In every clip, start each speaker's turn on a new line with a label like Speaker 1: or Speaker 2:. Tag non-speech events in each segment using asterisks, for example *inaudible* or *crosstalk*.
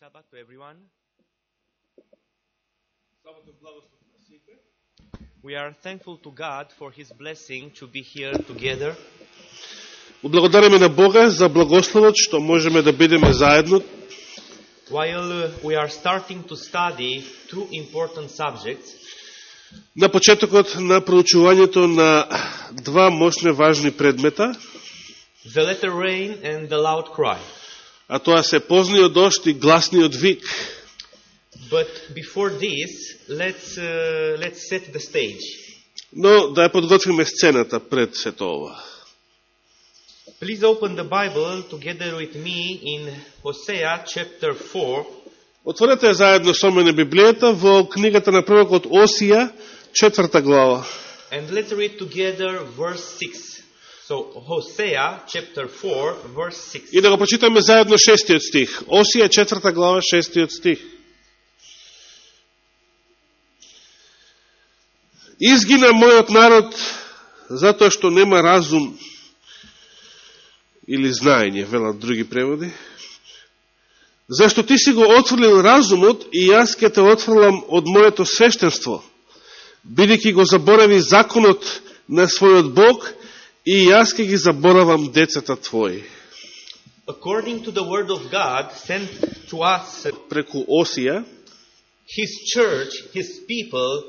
Speaker 1: Sabbath to everyone. We are thankful to God for His blessing to be here together.
Speaker 2: Благодариме на Бога за благословот што можеме да бидеме заедно
Speaker 1: While uh, we are starting to study two important subjects,
Speaker 2: на почетокот на проучувањето на два мощни важни предмета,
Speaker 1: the letter rain and the loud cry.
Speaker 2: А тоа се позниот дошт и гласниот вик.
Speaker 1: But before this, let's, uh, let's set the stage.
Speaker 2: Но да ја подготвиме сцената пред сето ова.
Speaker 1: Please open the Bible together with me in Hosea chapter 4,
Speaker 2: Отворете ја заедно со мене Библијата во книгата на пророкот Осија, четврта глава.
Speaker 1: and let's read together verse 6. So, Hosea chapter 4, verse 6.
Speaker 2: И да го прочитаме заедно шестиот стих. Осија, четврта глава, шестиот стих. Изгина мојот народ затоа што нема разум или знаење, велат други преводи. Зашто ти си го отфрлил разумот и јас ке те отфрлам од моето свештенство, бидејќи го заборави законот на својот Бог и јас ке ги заборавам децата твои.
Speaker 1: According to the word of God sent to us,
Speaker 2: Преку Осија,
Speaker 1: His church, His people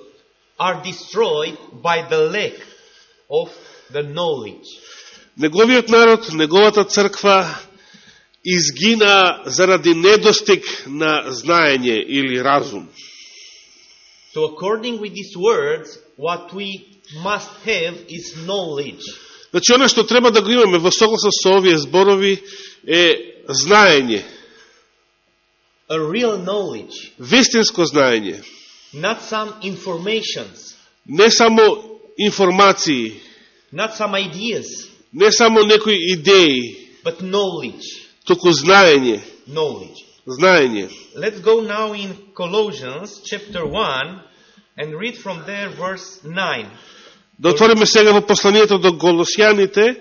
Speaker 1: are destroyed by the lack of the knowledge.
Speaker 2: неговиот народ, неговата црква изгина заради недостиг на знаење или разум.
Speaker 1: So according with these words, what we must have is knowledge.
Speaker 2: Значи, оно што треба да го имаме во согласно со овие зборови е знаење,
Speaker 1: A real knowledge,
Speaker 2: вистинско знаење,
Speaker 1: not some informations,
Speaker 2: не само информации,
Speaker 1: not some ideas,
Speaker 2: не само некои идеи,
Speaker 1: but knowledge.
Speaker 2: туку знаење,
Speaker 1: Knowledge.
Speaker 2: знаење.
Speaker 1: Let's go now in Colossians chapter 1 and read from there verse 9.
Speaker 2: Да отвориме сега во посланието до Голосјаните,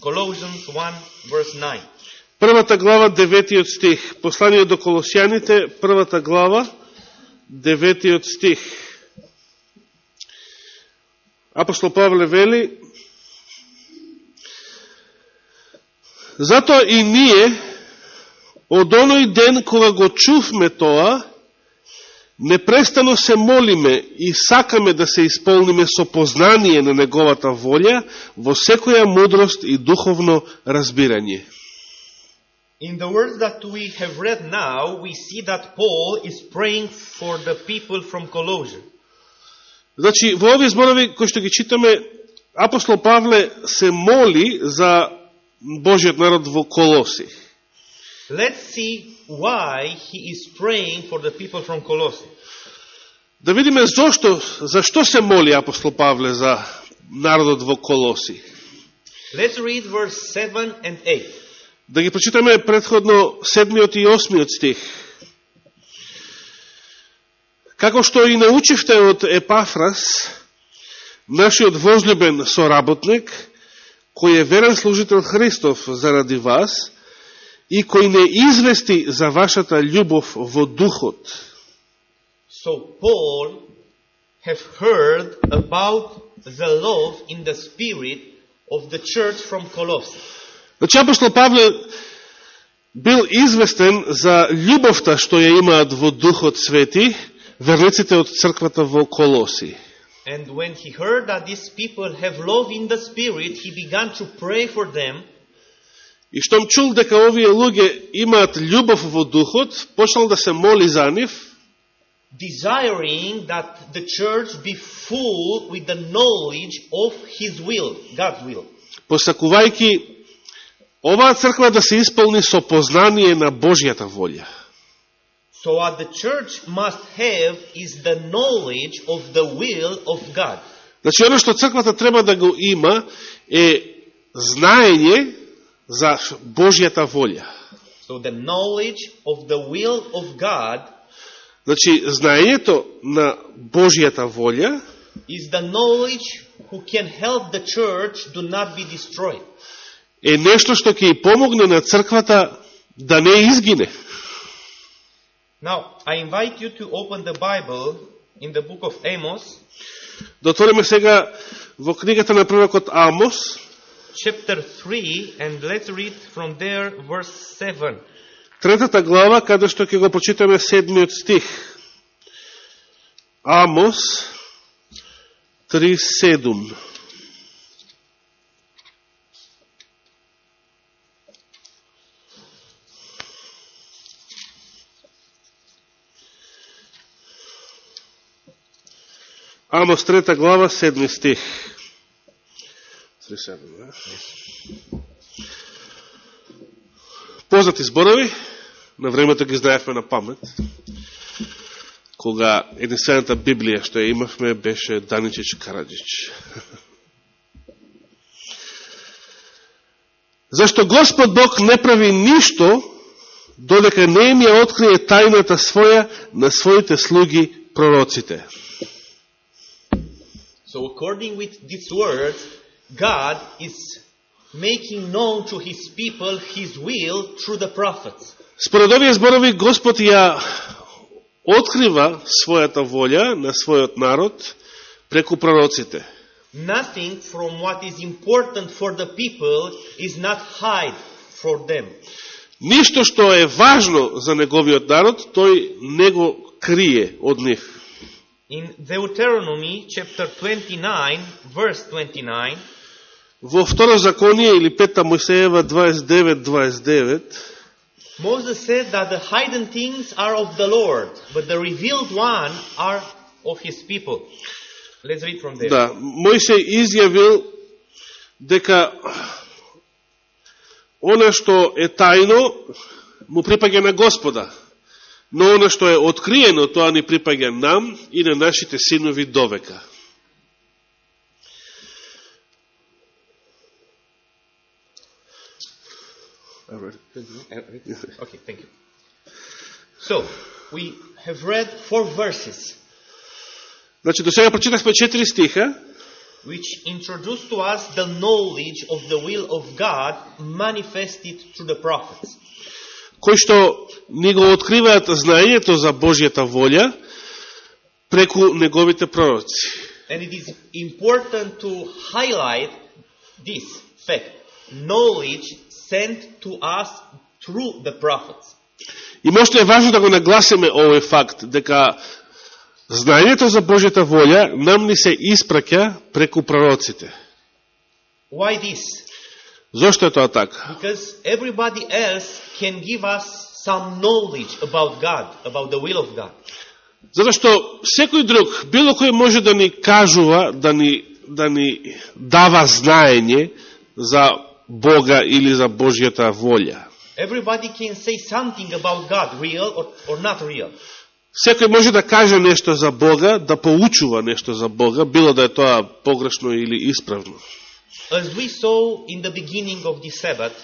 Speaker 1: Colossians 1 verse 9.
Speaker 2: првата глава, деветиот стих. Послание до Колосјаните, првата глава, деветиот стих. Апостол Павле вели, Затоа и ние, од оној ден кога го чувме тоа, непрестано се молиме и сакаме да се исполниме со познание на Неговата волја во секоја мудрост и духовно разбирање.
Speaker 1: In the words that we have read now, we see that Paul is praying for the people from Colossae.
Speaker 2: Значи, во овие зборови кои што ги читаме, апостол Павле се моли за Божиот народ во Колоси.
Speaker 1: Let's see why he is praying for the people from Colossae.
Speaker 2: Да видиме зошто, зашто се моли апостол Павле за народот во Колоси.
Speaker 1: Let's read verse 7 and 8.
Speaker 2: Да ги прочитаме предходно седмиот и осмиот стих. Како што и научивте од Епафрас, нашиот возлюбен соработник, кој е верен служител Христов заради вас и кој не извести за вашата љубов во духот.
Speaker 1: So Paul have heard about the love in the spirit of the church from Colossae.
Speaker 2: Значи, апостол Павле бил известен за љубовта што ја имаат во духот свети верниците од црквата во Колоси.
Speaker 1: And when he heard that these people have love in the spirit, he began to pray for them
Speaker 2: И штом чул дека овие луѓе имаат љубов во духот, почнал да се моли за нив,
Speaker 1: desiring that the church be full with the knowledge of his will, God's will.
Speaker 2: посакувајќи оваа црква да се исполни со познание на Божјата волја.
Speaker 1: So what the church must have is the knowledge of the will of God.
Speaker 2: Значи, оно што црквата треба да го има е знаење за Божјата волја.
Speaker 1: So the knowledge of the will of God
Speaker 2: Значи, знаењето на Божјата волја
Speaker 1: is the knowledge who can help the church do not be destroyed.
Speaker 2: е нешто што ќе и помогне на црквата да не изгине.
Speaker 1: Now, I invite you to open the Bible in the book of Amos,
Speaker 2: Да отвориме сега во книгата на пророкот Амос,
Speaker 1: chapter 3, and let's read from there verse 7.
Speaker 2: третата глава, каде што ќе го прочитаме седмиот стих. Амос 3.7 Амос трета глава, седми стих. 3.7, да? Познати зборови, на времето ги знаевме на памет, кога единствената Библија што ја имавме беше Даничич Караджич. *laughs* Зашто Господ Бог не прави ништо, додека не им ја открие тајната своја на своите слуги пророците.
Speaker 1: So according with these words, God is making known to his people his will through the prophets.
Speaker 2: Според овие зборови, Господ ја открива својата волја на својот народ преку пророците.
Speaker 1: Nothing from what is important for the people is not hide for them.
Speaker 2: Ништо што е важно за неговиот народ, тој не го крие од нив.
Speaker 1: In Deuteronomy chapter 29, verse 29,
Speaker 2: Во второ законие или пета Мојсеева 29-29,
Speaker 1: Moses said that the hidden things are of the Lord, but the revealed one are of his people. Let's read from there.
Speaker 2: да, Мојсей изјавил дека она што е тајно му припаѓа на Господа, но она што е откриено, тоа ни припаѓа нам и на нашите синови довека.
Speaker 1: Okay, thank you. So, we have read four verses
Speaker 2: Значи, до сега прочитавме четири стиха,
Speaker 1: which introduce to us the knowledge of the will of God manifested through the prophets.
Speaker 2: кои што ни го откриваат знаењето за Божјата волја преку неговите пророци.
Speaker 1: And it is important to highlight this fact. Knowledge sent to us through the prophets.
Speaker 2: И може е важно да го нагласиме овој факт, дека знаењето за Божјата волја нам ни се испраќа преку пророците.
Speaker 1: Why this?
Speaker 2: Зошто е тоа така?
Speaker 1: Because everybody else can give us some knowledge about God, about the will of God.
Speaker 2: Затоа што секој друг, било кој може да ни кажува, да ни, да ни дава знаење за Бога или за Божјата волја.
Speaker 1: Everybody can say something about God, real or, or not real.
Speaker 2: Секој може да каже нешто за Бога, да поучува нешто за Бога, било да е тоа погрешно или исправно.
Speaker 1: As we saw in the beginning of the Sabbath,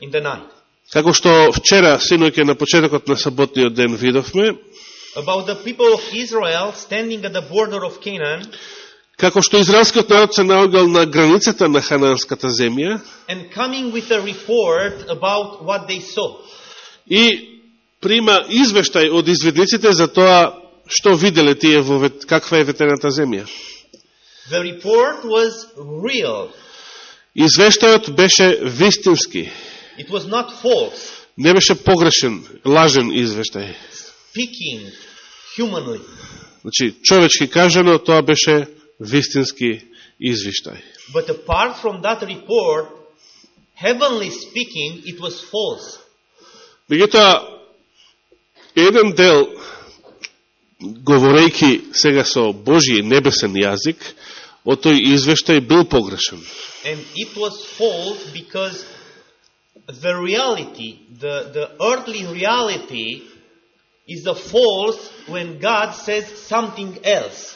Speaker 1: in the night,
Speaker 2: Како што вчера, синоќе, на почетокот на саботниот ден видовме,
Speaker 1: about the people of Israel standing at the border of Canaan
Speaker 2: како што израелскиот народ се наоѓал на границата на хананската земја и прима извештај од изведниците за тоа што виделе тие во каква е ветената земја.
Speaker 1: The report was real.
Speaker 2: Извештајот беше вистински,
Speaker 1: It was not false,
Speaker 2: не беше погрешен, лажен извештај.
Speaker 1: speaking humanly.
Speaker 2: Значи, човечки кажано, тоа беше вистински извештај.
Speaker 1: But apart from that report, heavenly speaking, it was false.
Speaker 2: Меѓутоа, еден дел, говорејки сега со Божи небесен јазик, од тој извештај бил погрешен.
Speaker 1: And it was false because the reality, the, the earthly reality, is the false when God says something else.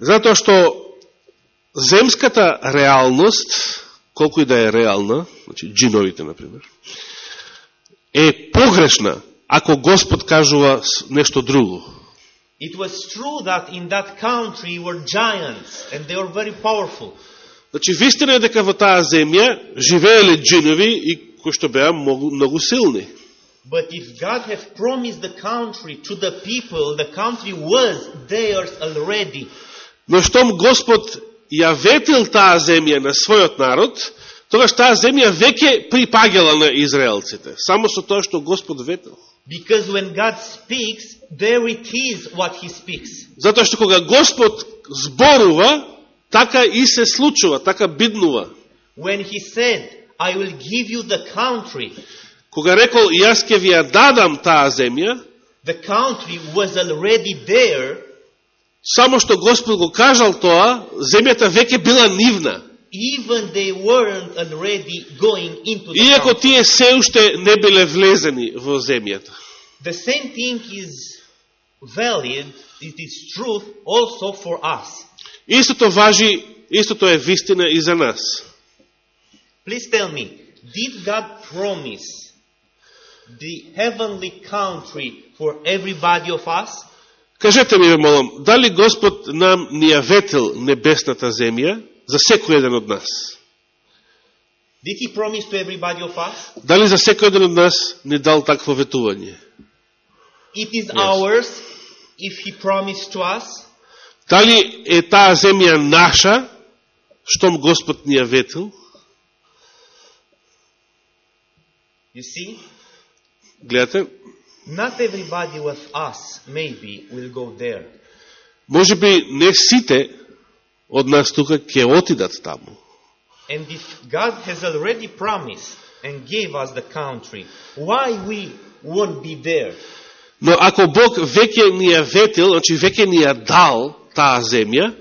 Speaker 2: Затоа што земската реалност, колку и да е реална, значи джиновите, например, е погрешна ако Господ кажува нешто друго.
Speaker 1: It was true that in that country were giants and they were very powerful.
Speaker 2: Значи, вистина е дека во таа земја живееле джинови и кои што беа многу, многу силни.
Speaker 1: But if God have promised the country to the people, the country was theirs already.
Speaker 2: Но штом Господ ја ветил таа земја на својот народ, тогаш таа земја веќе припагала на израелците. Само со тоа што Господ ветил.
Speaker 1: Because when God speaks, there it is what He speaks.
Speaker 2: Затоа што кога Господ зборува, така и се случува, така биднува.
Speaker 1: When He said, I will give you the country,
Speaker 2: Кога рекол, јас ќе ви ја дадам таа земја,
Speaker 1: the country was already there,
Speaker 2: само што Господ го кажал тоа, земјата веќе била нивна.
Speaker 1: even they weren't already going into the
Speaker 2: Иако тие се уште не биле влезени во земјата.
Speaker 1: The same thing is valid, it is truth also for us.
Speaker 2: Истото важи, истото е вистина и за нас.
Speaker 1: Please tell me, did God promise the heavenly country for everybody of us?
Speaker 2: Кажете ми, ве молам, дали Господ нам ни ја ветил небесната земја за секој еден од нас?
Speaker 1: Did He promise to everybody of us?
Speaker 2: Дали за секој еден од нас ни дал такво ветување?
Speaker 1: It is ours if He promised to us.
Speaker 2: Дали е таа земја наша, штом Господ ни ја ветил?
Speaker 1: You see,
Speaker 2: Гледате,
Speaker 1: not everybody with us maybe will go there.
Speaker 2: може би не сите од нас тука ќе отидат таму.
Speaker 1: And if God has already promised and gave us the country, why we won't be there?
Speaker 2: Но ако Бог веќе ни ја ветил, значи веќе ни ја дал таа земја,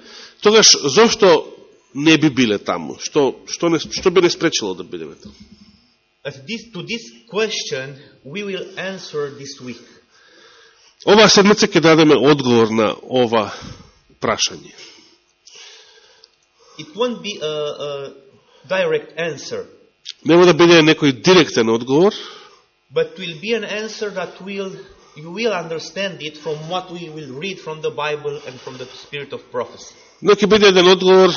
Speaker 2: тогаш зошто не би биле таму? Што, што, не, што би не спречило да бидеме таму?
Speaker 1: this, to this question we will answer this week.
Speaker 2: Ova sedmica će dademe odgovor na ova prašanje.
Speaker 1: It won't be a, a direct answer.
Speaker 2: Ne mora biti nekoj direktan odgovor.
Speaker 1: But will be an answer that will you will understand it from what we will read from the Bible and from the spirit of prophecy.
Speaker 2: Но ќе биде еден одговор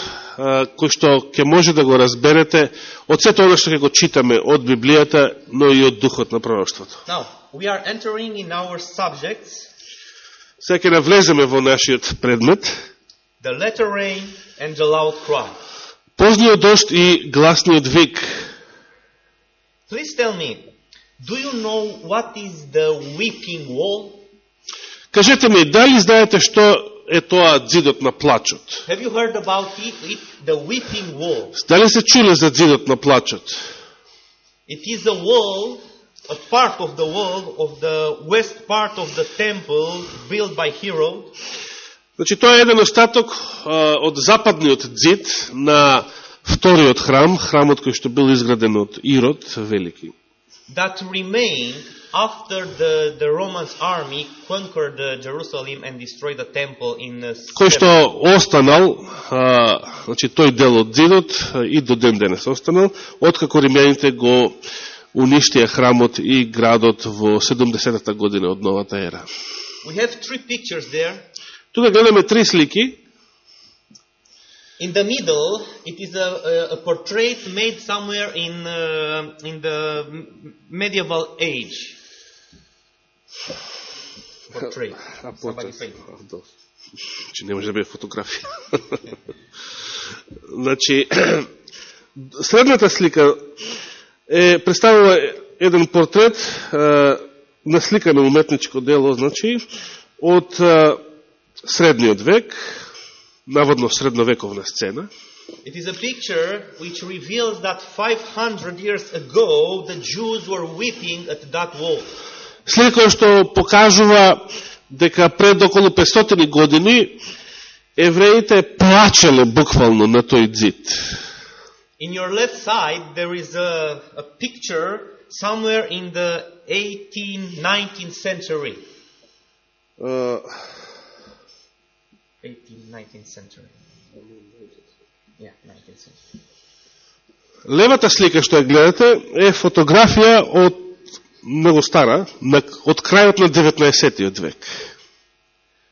Speaker 2: кој што ќе може да го разберете од сето оно што ќе го читаме од Библијата, но и од духот на пророштвото.
Speaker 1: Now, we are entering in our subjects,
Speaker 2: Сега ќе навлеземе во нашиот предмет.
Speaker 1: the latter rain and the loud cry.
Speaker 2: Позниот дошт и гласниот вик.
Speaker 1: Please tell me, do you know what is the weeping wall?
Speaker 2: Кажете ми, дали знаете што е тоа дзидот на плачот?
Speaker 1: Have you heard about it? it the weeping wall.
Speaker 2: Дали се чуле за дзидот на плачот?
Speaker 1: It is a wall, a part of the wall of the west part of the temple built by Herod.
Speaker 2: Значи, тоа е еден остаток а, од западниот дзид на вториот храм, храмот кој што бил изграден од Ирод, велики.
Speaker 1: that remained after the, the Romans army conquered uh, Jerusalem and destroyed the temple in uh,
Speaker 2: Кој што
Speaker 1: 70.
Speaker 2: останал, а, значи тој дел од дзидот а, и до ден денес останал, откако римјаните го уништија храмот и градот во 70-та година од новата ера.
Speaker 1: We have three pictures there.
Speaker 2: Тука гледаме три слики.
Speaker 1: In the middle, it is a, a, a portrait made somewhere in, uh, in the m- medieval age. Portrait. *laughs* Somebody painted.
Speaker 2: Значи не може да биде фотографија. *laughs* значи, *clears throat* средната слика е представува еден портрет е, на слика на уметничко дело, значи, од е, средниот век, наводно средновековна сцена.
Speaker 1: It is a picture which reveals that 500 years ago the Jews were weeping at that wall.
Speaker 2: Слика која што покажува дека пред околу 500 години евреите плачеле буквално на тој дзид.
Speaker 1: In your left side, there is a, a picture somewhere in the 18th, 19th century. 18th, 19th century. Yeah, 19th century.
Speaker 2: Левата слика што ја гледате е фотографија од многу стара, на, од крајот на 19. век.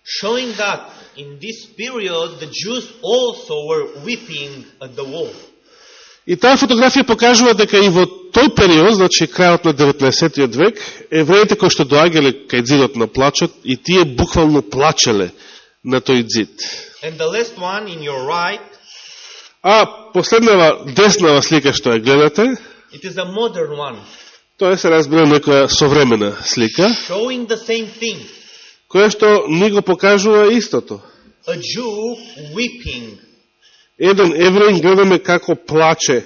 Speaker 1: Showing that in this period the Jews also were weeping at the wall.
Speaker 2: И таа фотографија покажува дека и во тој период, значи крајот на 19. век, евреите кои што доаѓале кај зидот на плачот, и тие буквално плачеле на тој зид.
Speaker 1: And the last one in your right,
Speaker 2: А последнава деснава слика што ја гледате,
Speaker 1: it is a modern one,
Speaker 2: тоа се разбира некоја современа слика, која што ни го покажува истото. Еден евреин гледаме како плаче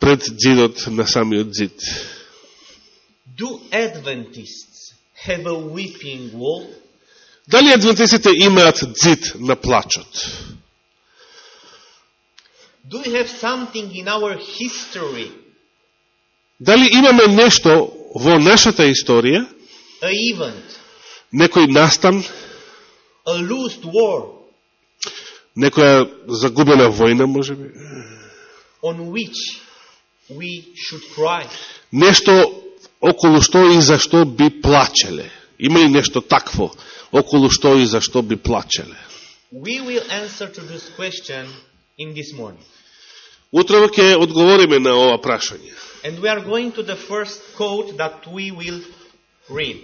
Speaker 2: пред зидот на самиот зид.
Speaker 1: Do Adventists have a weeping wall?
Speaker 2: Дали адвентистите имаат зид на плачот?
Speaker 1: Do we have something in our history,
Speaker 2: Дали имаме нешто во нашата историја,
Speaker 1: event,
Speaker 2: некој настан,
Speaker 1: a lost war
Speaker 2: некоја загубена војна, може би,
Speaker 1: on which we should cry?
Speaker 2: нешто околу што и за што би плачеле? Има ли нешто такво околу што и за што би плачеле?
Speaker 1: We will answer to this question in this morning.
Speaker 2: Утрово ќе одговориме на ова прашање.
Speaker 1: And we are going to the first quote that we will read.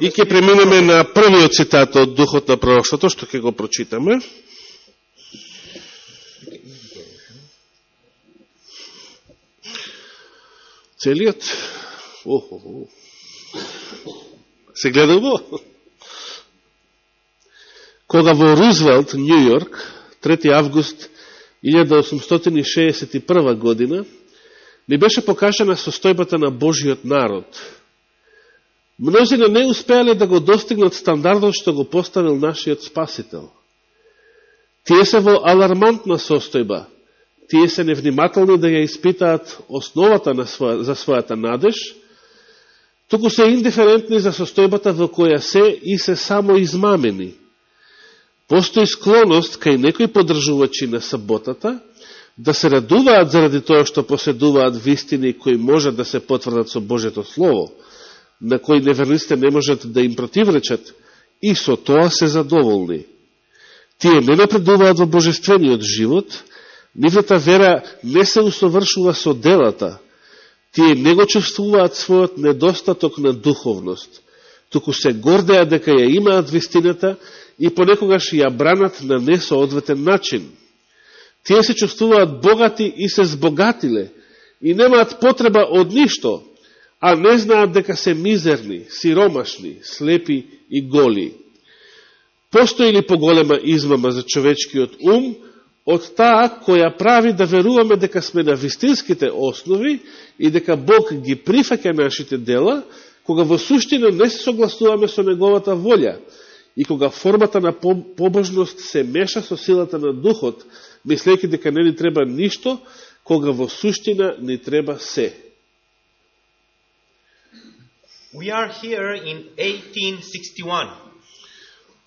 Speaker 2: И ќе преминеме на првиот цитат од Духот на пророштото, што ќе го прочитаме. Целиот? Охо, Се гледа во? Кога во Рузвелт, Нью Йорк, 3 август 1861 година, ни беше покажана состојбата на Божиот народ. Мнозина не успеале да го достигнат стандардот што го поставил нашиот Спасител. Тие се во алармантна состојба. Тие се невнимателни да ја испитаат основата на своја, за својата надеж, туку се индиферентни за состојбата во која се и се само измамени. Постои склоност кај некои подржувачи на саботата да се радуваат заради тоа што поседуваат вистини кои можат да се потврдат со Божето Слово, на кои неверниците не можат да им противречат, и со тоа се задоволни. Тие не напредуваат во божествениот живот, нивната вера не се усовршува со делата, тие не го чувствуваат својот недостаток на духовност, туку се гордеа дека ја имаат вистината и понекогаш ја бранат на несоодветен начин. Тие се чувствуваат богати и се збогатиле и немаат потреба од ништо, а не знаат дека се мизерни, сиромашни, слепи и голи. Постои ли поголема измама за човечкиот ум од таа која прави да веруваме дека сме на вистинските основи и дека Бог ги прифаќа нашите дела, кога во суштина не се согласуваме со Неговата волја и кога формата на побожност се меша со силата на духот, мислејќи дека не ни треба ништо, кога во суштина ни треба се.
Speaker 1: We are here in 1861.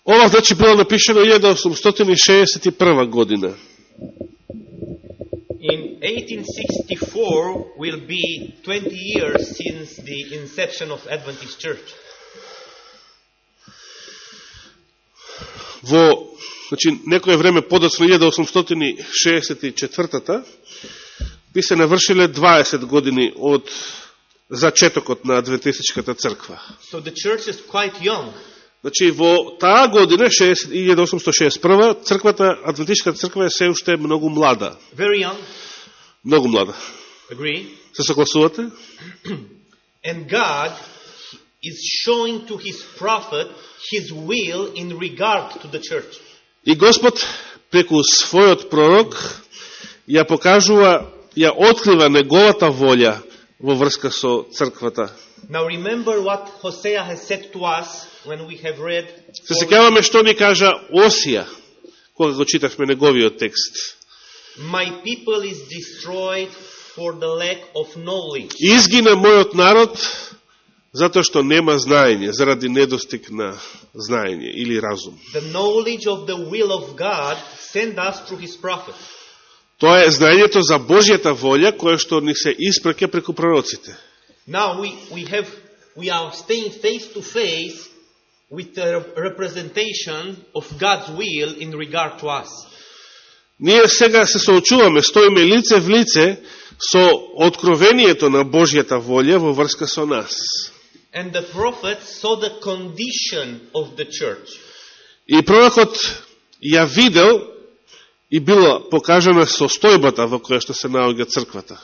Speaker 2: Ова значи било напишено 1861 година.
Speaker 1: In 1864 will be 20 years since the inception of Adventist Church.
Speaker 2: Во значи, некоје време подоцно 1864-та би се навршиле 20 години од зачетокот на Адвентистичката црква.
Speaker 1: So the church is quite young.
Speaker 2: Значи, во таа година, 60 1861, црквата, Адвентичката црква е се уште многу млада.
Speaker 1: Very young.
Speaker 2: Многу млада.
Speaker 1: Agree?
Speaker 2: Се согласувате? *clears throat*
Speaker 1: And God is showing to his prophet his will in regard to the church.
Speaker 2: И Господ, преку својот пророк, ја покажува, ја открива неговата волја во врска со црквата.
Speaker 1: Now remember what Hosea has said to us when we have read
Speaker 2: Се секјаваме што ни кажа Осија, кога го читавме неговиот текст.
Speaker 1: My people is destroyed for the lack of knowledge.
Speaker 2: Изгина мојот народ затоа што нема знаење, заради недостиг на знаење или разум.
Speaker 1: The knowledge of the will of God sent us through his.
Speaker 2: Тоа е знаењето за Божјата волја која што ни се испраќа преку пророците.
Speaker 1: Now we, we have we are staying face to face with the representation of God's will in regard to us.
Speaker 2: Ние сега се соочуваме, стоиме лице в лице со откровението на Божјата волја во врска со нас.
Speaker 1: And the prophet saw the condition of the church.
Speaker 2: И пророкот ја видел и била покажана состојбата во која што се наоѓа црквата.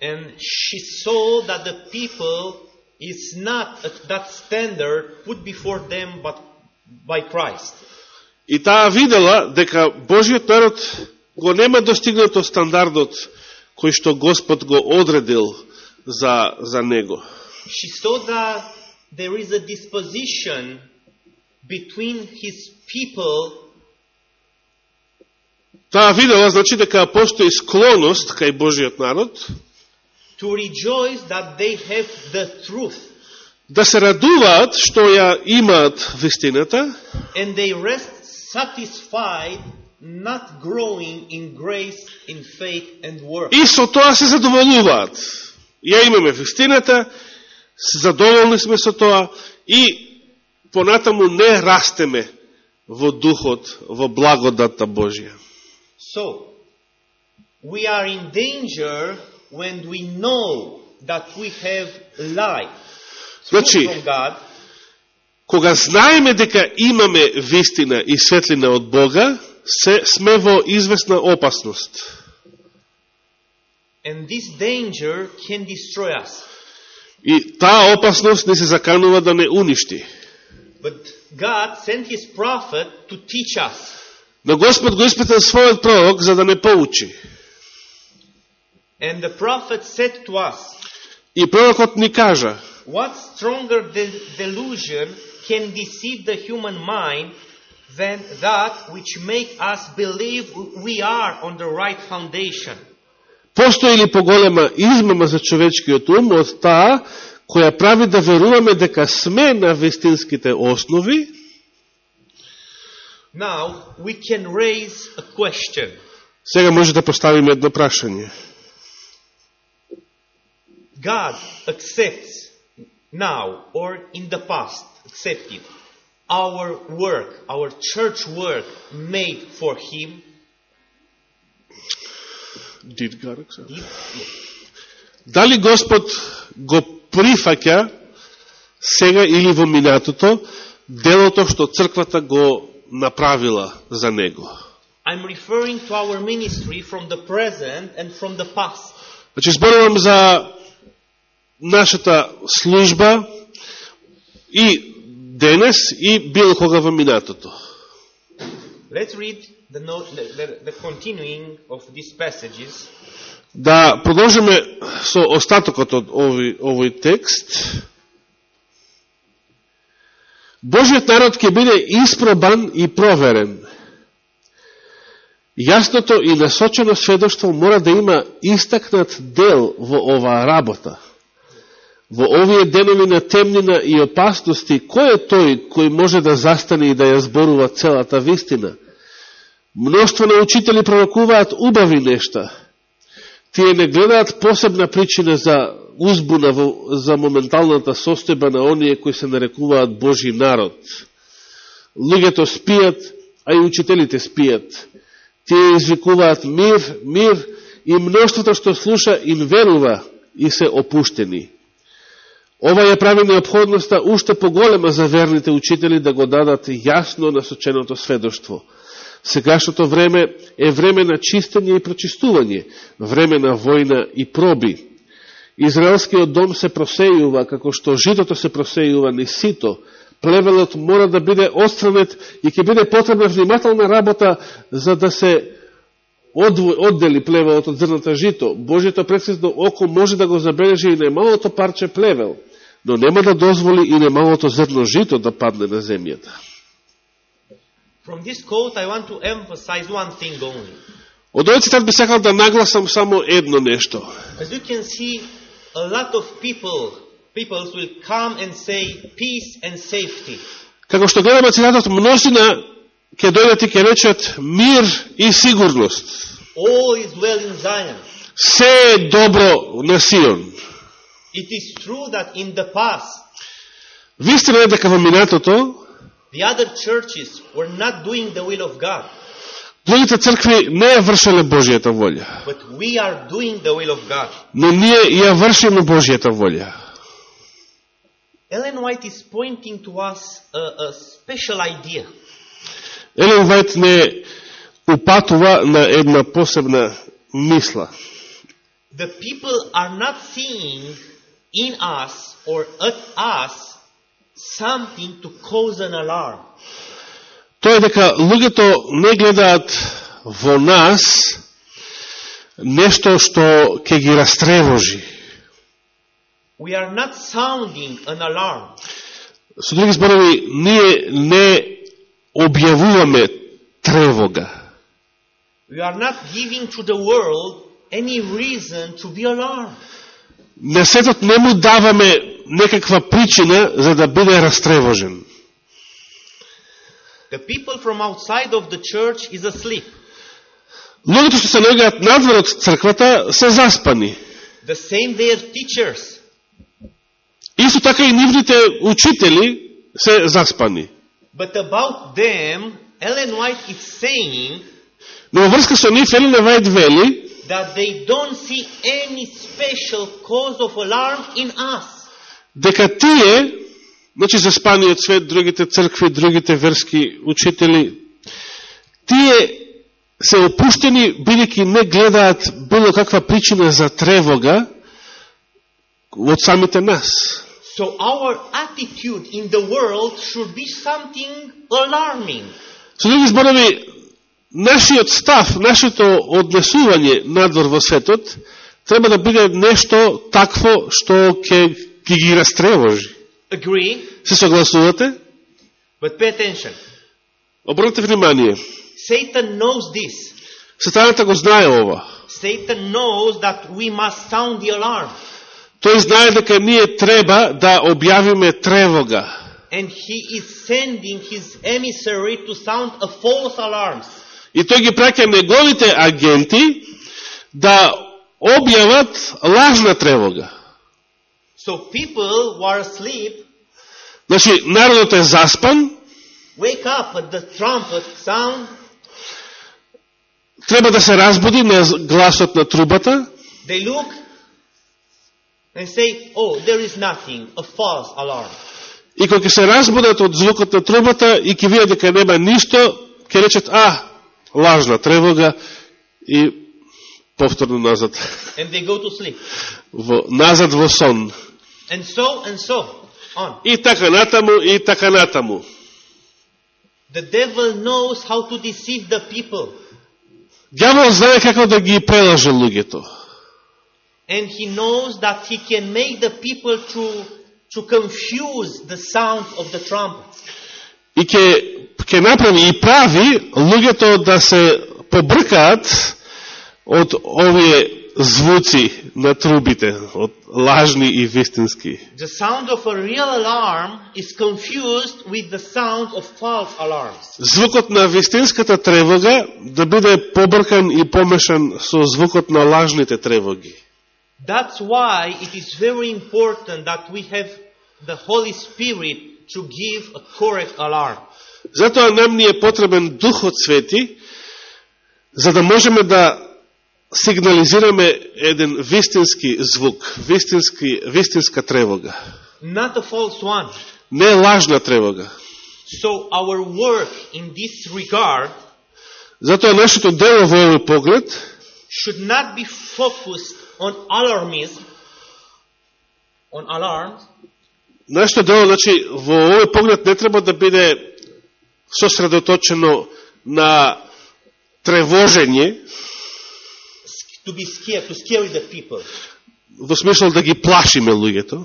Speaker 1: And she saw that the people is not at that standard put before them but by Christ.
Speaker 2: И таа видела дека Божиот народ го нема достигнато стандардот кој што Господ го одредил за, за него.
Speaker 1: She saw that there is a disposition between his people
Speaker 2: Таа видела, значи, дека постои склоност кај Божиот народ,
Speaker 1: to rejoice that they have the truth
Speaker 2: да се радуваат што ја имаат вистината
Speaker 1: and they rest satisfied not growing in grace, in faith and work.
Speaker 2: и со тоа се задоволуваат. Ја имаме вистината, се задоволни сме со тоа и понатаму не растеме во духот, во благодатта Божија.
Speaker 1: So, we are in danger when we know that we have light
Speaker 2: Значи, Кога знаеме дека имаме вистина и светлина од Бога, се сме во известна опасност.
Speaker 1: and this danger can destroy us.
Speaker 2: И таа опасност не се заканува да не уништи.
Speaker 1: But God sent His prophet to teach us.
Speaker 2: Но Господ го испитал својот пророк за да не поучи.
Speaker 1: And the prophet said to us,
Speaker 2: И пророкот ни кажа,
Speaker 1: What stronger de- delusion can deceive the human mind than that which make us believe we are on the right foundation?
Speaker 2: Постои ли поголема измама за човечкиот ум од таа која прави да веруваме дека сме на вистинските основи,
Speaker 1: Now we can raise a question.
Speaker 2: сега може да поставиме едно прашање.
Speaker 1: God accepts now or in the past accepted our work, our church work made for Him.
Speaker 2: Did God accept? Дали Господ го прифаќа сега или во минатото делото што црквата го направила за него?
Speaker 1: I'm referring to our ministry from the present and from the past.
Speaker 2: Значи, зборувам за нашата служба и денес и било кога во минатото.
Speaker 1: Let's read the, note, the, the, the continuing of these passages.
Speaker 2: Да продолжиме со остатокот од овој, овој текст. Божиот народ ќе биде испробан и проверен. Јасното и насочено сведоштво мора да има истакнат дел во оваа работа. Во овие денови на темнина и опасности, кој е тој кој може да застане и да ја зборува целата вистина? Мноштво на учители пророкуваат убави нешта. Тие не гледаат посебна причина за узбуна во, за моменталната состојба на оние кои се нарекуваат Божи народ. Луѓето спијат, а и учителите спијат. Тие извикуваат мир, мир и мноштвото што слуша им верува и се опуштени. Ова ја прави необходноста уште поголема за верните учители да го дадат јасно насоченото сведоштво. Сегашното време е време на чистење и прочистување, време на војна и проби. Израелскиот дом се просејува, како што житото се просејува ни сито, плевелот мора да биде отстранет и ќе биде потребна внимателна работа за да се одвој, оддели плевелот од зрната жито. Божието прецизно око може да го забележи и немалото парче плевел, но нема да дозволи и немалото зрно жито да падне на земјата.
Speaker 1: From this quote, I want to emphasize one thing only.
Speaker 2: Од овој цитат би сакал да нагласам само едно нешто.
Speaker 1: As you can see, a lot of people, peoples will come and say peace and safety.
Speaker 2: Како што гледаме цитатот, мнозина ќе дојдат и ќе речат мир и сигурност.
Speaker 1: All is well in Zion.
Speaker 2: Се е добро на Сион.
Speaker 1: It is true that in the past,
Speaker 2: Вистина е дека во минатото
Speaker 1: the other churches were not doing the will of God.
Speaker 2: Другите цркви не ја вршеле Божијата волја,
Speaker 1: but we are doing the will of God.
Speaker 2: но ние ја вршиме Божијата волја.
Speaker 1: Ellen White is pointing to us a, a special idea.
Speaker 2: Елен Вајт не упатува на една посебна мисла.
Speaker 1: The people are not seeing in us or at us something to cause an alarm.
Speaker 2: Тоа е дека луѓето не гледаат во нас нешто што ќе ги растревожи.
Speaker 1: We are not sounding an alarm.
Speaker 2: Со други зборови, ние не објавуваме тревога.
Speaker 1: We are not giving to the world any reason to be alarmed.
Speaker 2: На светот не му даваме некаква причина за да биде растревожен.
Speaker 1: The people from outside of the church is asleep.
Speaker 2: Луѓето што се наоѓаат надвор од црквата се заспани.
Speaker 1: The same their teachers.
Speaker 2: Исто така и нивните учители се заспани.
Speaker 1: But about them, Ellen White is saying
Speaker 2: Но во врска со нив Елена Вајд вели
Speaker 1: that they don't see any special cause of alarm in us.
Speaker 2: дека тие, значи заспаниот свет, другите цркви, другите верски учители, тие се опуштени, бидејќи не гледаат било каква причина за тревога од самите нас.
Speaker 1: So our attitude in the world should be something alarming.
Speaker 2: Со други зборови, нашиот став, нашето однесување надвор во светот, треба да биде нешто такво што ќе ќе ги растревожи.
Speaker 1: Agree?
Speaker 2: Се согласувате?
Speaker 1: But pay attention.
Speaker 2: Обрнете внимание.
Speaker 1: Satan knows this.
Speaker 2: Сатаната го знае ова.
Speaker 1: Satan knows that we must sound the alarm.
Speaker 2: Тој знае дека ние треба да објавиме тревога.
Speaker 1: And he is sending his emissary to sound a false alarm.
Speaker 2: И тој ги праќа неговите агенти да објават лажна тревога.
Speaker 1: So people who are asleep
Speaker 2: Значи, народот е заспан,
Speaker 1: wake up at the trumpet sound.
Speaker 2: треба да се разбуди на гласот на трубата,
Speaker 1: They look and say, oh, there is nothing, a false alarm.
Speaker 2: и кога се разбудат од звукот на трубата и ќе видат дека нема ништо, ќе речат, а, лажна тревога и повторно назад,
Speaker 1: And they go to sleep.
Speaker 2: во, назад во сон.
Speaker 1: And so and so on.
Speaker 2: И така натаму, и така натаму.
Speaker 1: The devil knows how to deceive the people.
Speaker 2: Дјавол знае како да ги прелаже луѓето.
Speaker 1: And he knows that he can make the people to, to confuse the sound of the trumpet.
Speaker 2: И ќе ќе направи и прави луѓето да се побркаат од овие звуци на трубите, од лажни и вистински.
Speaker 1: The sound of a real alarm is confused with the sound of false alarms.
Speaker 2: Звукот на вистинската тревога да биде побркан и помешан со звукот на лажните тревоги.
Speaker 1: That's why it is very important that we have the Holy Spirit to give a correct alarm.
Speaker 2: Затоа нам ни е потребен Духот Свети, за да можеме да сигнализираме еден вистински звук, вистински, вистинска тревога.
Speaker 1: Not a false one.
Speaker 2: Не лажна тревога.
Speaker 1: So our work in this regard
Speaker 2: Затоа нашето дело во овој поглед
Speaker 1: should not be focused on alarmism, on alarms,
Speaker 2: Нашето дело, значи, во овој поглед не треба да биде сосредоточено на тревожење,
Speaker 1: to be scared, to scare the people.
Speaker 2: во смисол да ги плашиме луѓето,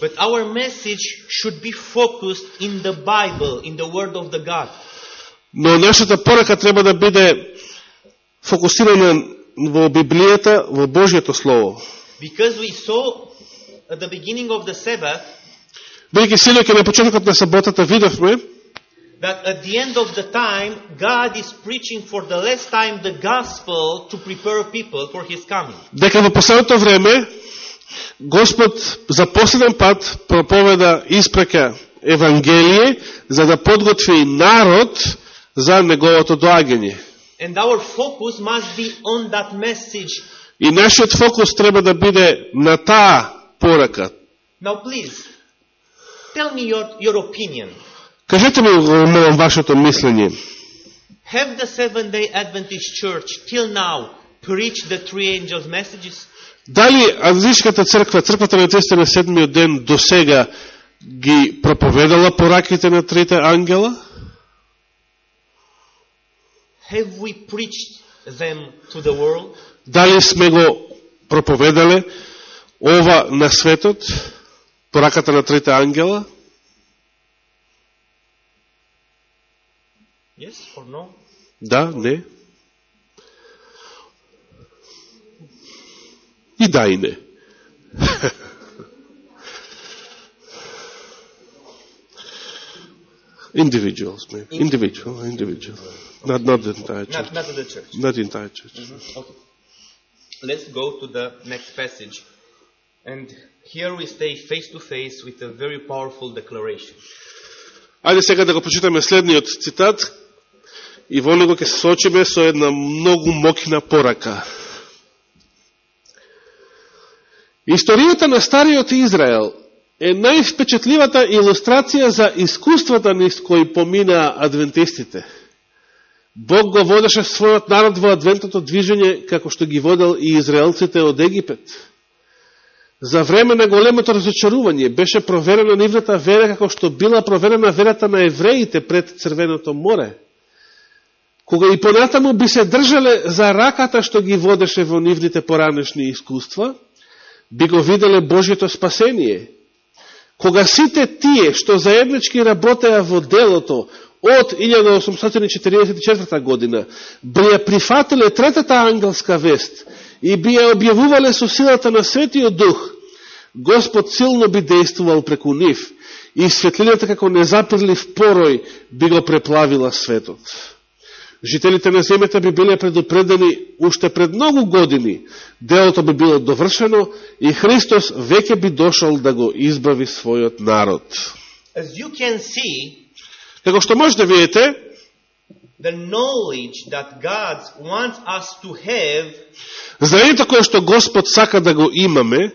Speaker 1: But our message should be focused in the Bible, in the Word of the God.
Speaker 2: но нашата порака треба да биде фокусирана во Библијата, во Божјето Слово.
Speaker 1: Because we saw at the beginning of the Sabbath
Speaker 2: Бидеќи синоќа на почетокот на саботата видовме,
Speaker 1: that at the end of the time, God is preaching for the last time the gospel to prepare people for His coming.
Speaker 2: дека во последното време Господ за последен пат проповеда испраќа Евангелие за да подготви народ за неговото доаѓање.
Speaker 1: And our focus must be on that message.
Speaker 2: И нашиот фокус треба да биде на таа порака.
Speaker 1: Now please, tell me your, your opinion.
Speaker 2: Кажете ми, молам, вашето мислење.
Speaker 1: Have the Seventh-day Adventist Church till now preached the three angels' messages?
Speaker 2: Дали Адвентичката црква, црквата на Адвентистите на седмиот ден до сега ги проповедала пораките на трите ангела?
Speaker 1: Have we preached them to the world?
Speaker 2: Дали сме го проповедале ова на светот, пораката на трите ангела?
Speaker 1: Yes or no?
Speaker 2: Да, не? И да и не. Individuals, maybe. Individual, individual. Not, not the entire church.
Speaker 1: Not, not to the church.
Speaker 2: Not the entire church.
Speaker 1: Okay. Let's go to the next passage. And here we stay face to face with a very powerful declaration.
Speaker 2: Ајде сега да го прочитаме следниот цитат и во него ќе се соочиме со една многу мокна порака. Историјата на Стариот Израел е највпечатливата илустрација за искуствата низ кои поминаа адвентистите. Бог го водеше својот народ во адвентното движење како што ги водел и израелците од Египет. За време на големото разочарување беше проверена нивната вера како што била проверена верата на евреите пред Црвеното море. Кога и понатаму би се држале за раката што ги водеше во нивните поранешни искуства, би го виделе Божјето спасение. Кога сите тие што заеднички работеа во делото од 1844 година, би ја третата ангелска вест и би ја објавувале со силата на Светиот Дух, Господ силно би действувал преку нив и светлината како незапирлив порој би го преплавила светот. Жителите на земјата би биле предупредени уште пред многу години. Делото би било довршено и Христос веќе би дошол да го избави својот народ.
Speaker 1: As you can see,
Speaker 2: Како што може да видите,
Speaker 1: the knowledge that God wants us to have
Speaker 2: знанието кое што Господ сака да го имаме,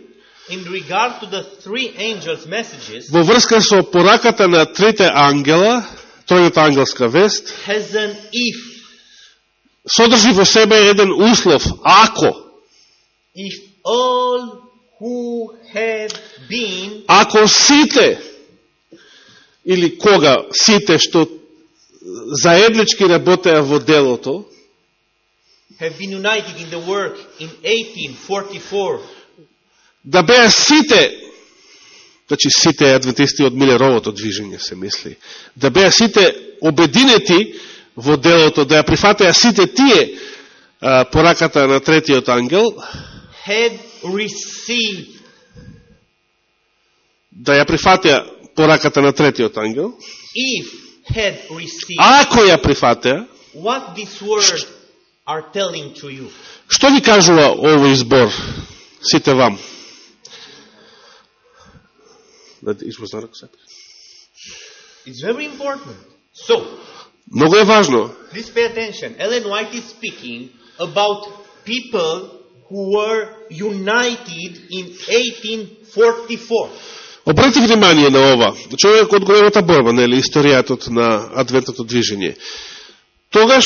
Speaker 1: in regard to the three angels' messages
Speaker 2: во врска со пораката на трите ангела, тројната ангелска вест,
Speaker 1: has an if.
Speaker 2: Содржи во себе еден услов, ако,
Speaker 1: If all who have been
Speaker 2: ако сите, или кога сите што заеднички работеа во делото,
Speaker 1: have been united in the work in 1844
Speaker 2: да беа сите, значи сите адвентисти од Милеровото движење се мисли, да беа сите обединети во делото, да ја прифатеа сите тие а, пораката на третиот ангел,
Speaker 1: had received.
Speaker 2: да ја прифатеа пораката на третиот ангел,
Speaker 1: if had received.
Speaker 2: Ако ја прифатеа,
Speaker 1: what this word are telling to you?
Speaker 2: што ви кажува овој збор сите вам? That it was not accepted.
Speaker 1: it's very important. So
Speaker 2: Многу е важно.
Speaker 1: please pay attention ellen white is speaking about people who were united in 1844
Speaker 2: Обратите внимание на ова. Човек од големата борба, нели, историјатот на адвентното движење. Тогаш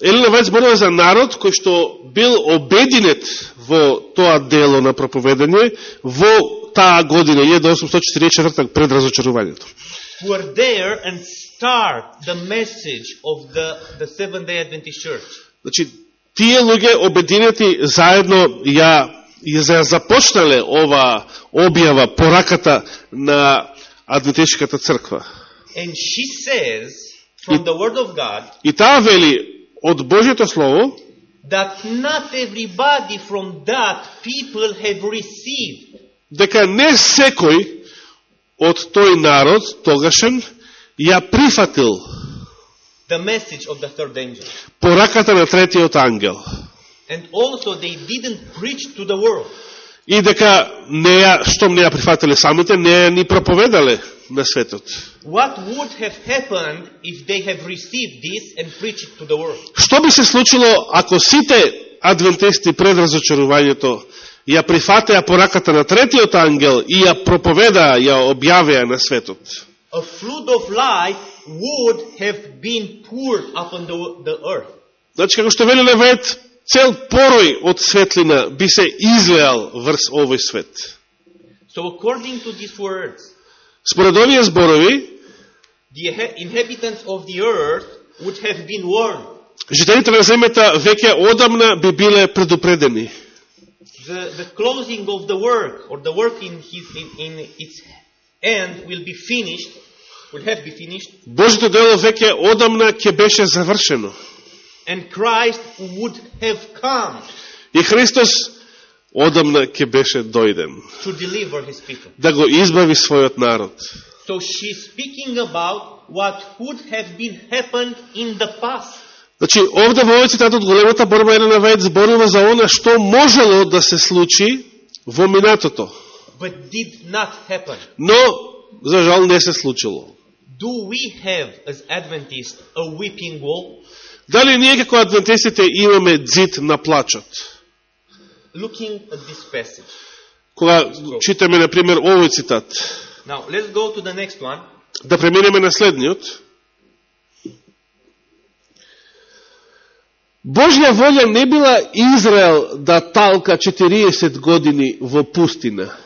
Speaker 2: Елена Вајц зборува за народ кој што бил обединет во тоа дело на проповедање во таа година, 1844 пред разочарувањето.
Speaker 1: who were there and start the message of the, the Seventh day Adventist Church.
Speaker 2: Значи, тие луѓе обединети заедно ја, ја започнале ова објава, пораката на Адвентичката црква.
Speaker 1: And she says, from the Word of God,
Speaker 2: И таа вели од Божјето Слово,
Speaker 1: that not everybody from that people have received
Speaker 2: дека не секој од тој народ, тогашен, ја прифатил
Speaker 1: the message of the third angel.
Speaker 2: пораката на третиот ангел.
Speaker 1: And also they didn't preach to the world.
Speaker 2: И дека не ја, штом не ја прифатиле самите, не ја ни проповедале на светот.
Speaker 1: What would have happened if they have received this and preached it to the world?
Speaker 2: Што би се случило ако сите адвентисти пред разочарувањето ја прифатеа пораката на третиот ангел и ја проповедаа, ја објавеа на светот?
Speaker 1: A flood of light would have been poured upon the, the earth.
Speaker 2: Значи, како што вели Левет, цел порој од светлина би се излеал врз овој свет.
Speaker 1: So according to these words,
Speaker 2: Според овие зборови,
Speaker 1: the inha- inhabitants of the earth would have been warned.
Speaker 2: жителите на земјата веќе одамна би биле предупредени.
Speaker 1: The, the closing of the work, or the work in, his, in, in its end, will be finished, will have be finished,
Speaker 2: Божито дело веќе одамна ќе беше завршено.
Speaker 1: and Christ would have come
Speaker 2: И Христос одамна ќе беше дојден
Speaker 1: to deliver his people.
Speaker 2: да го избави својот народ.
Speaker 1: So she's speaking about what would have been happened in the past.
Speaker 2: Значи, овде во овој цитат од големата борба Елена Вајд зборува за она што можело да се случи во минатото.
Speaker 1: But did not happen.
Speaker 2: Но, за жал, не се случило.
Speaker 1: Do we have, as Adventists, a weeping wall?
Speaker 2: Дали ние како адвентистите имаме дзид на плачот?
Speaker 1: Looking at this passage.
Speaker 2: Кога читаме, например, овој цитат,
Speaker 1: Now, let's go to the next one.
Speaker 2: да преминеме на следниот. Божја волја не била Израел да талка 40 години во пустина.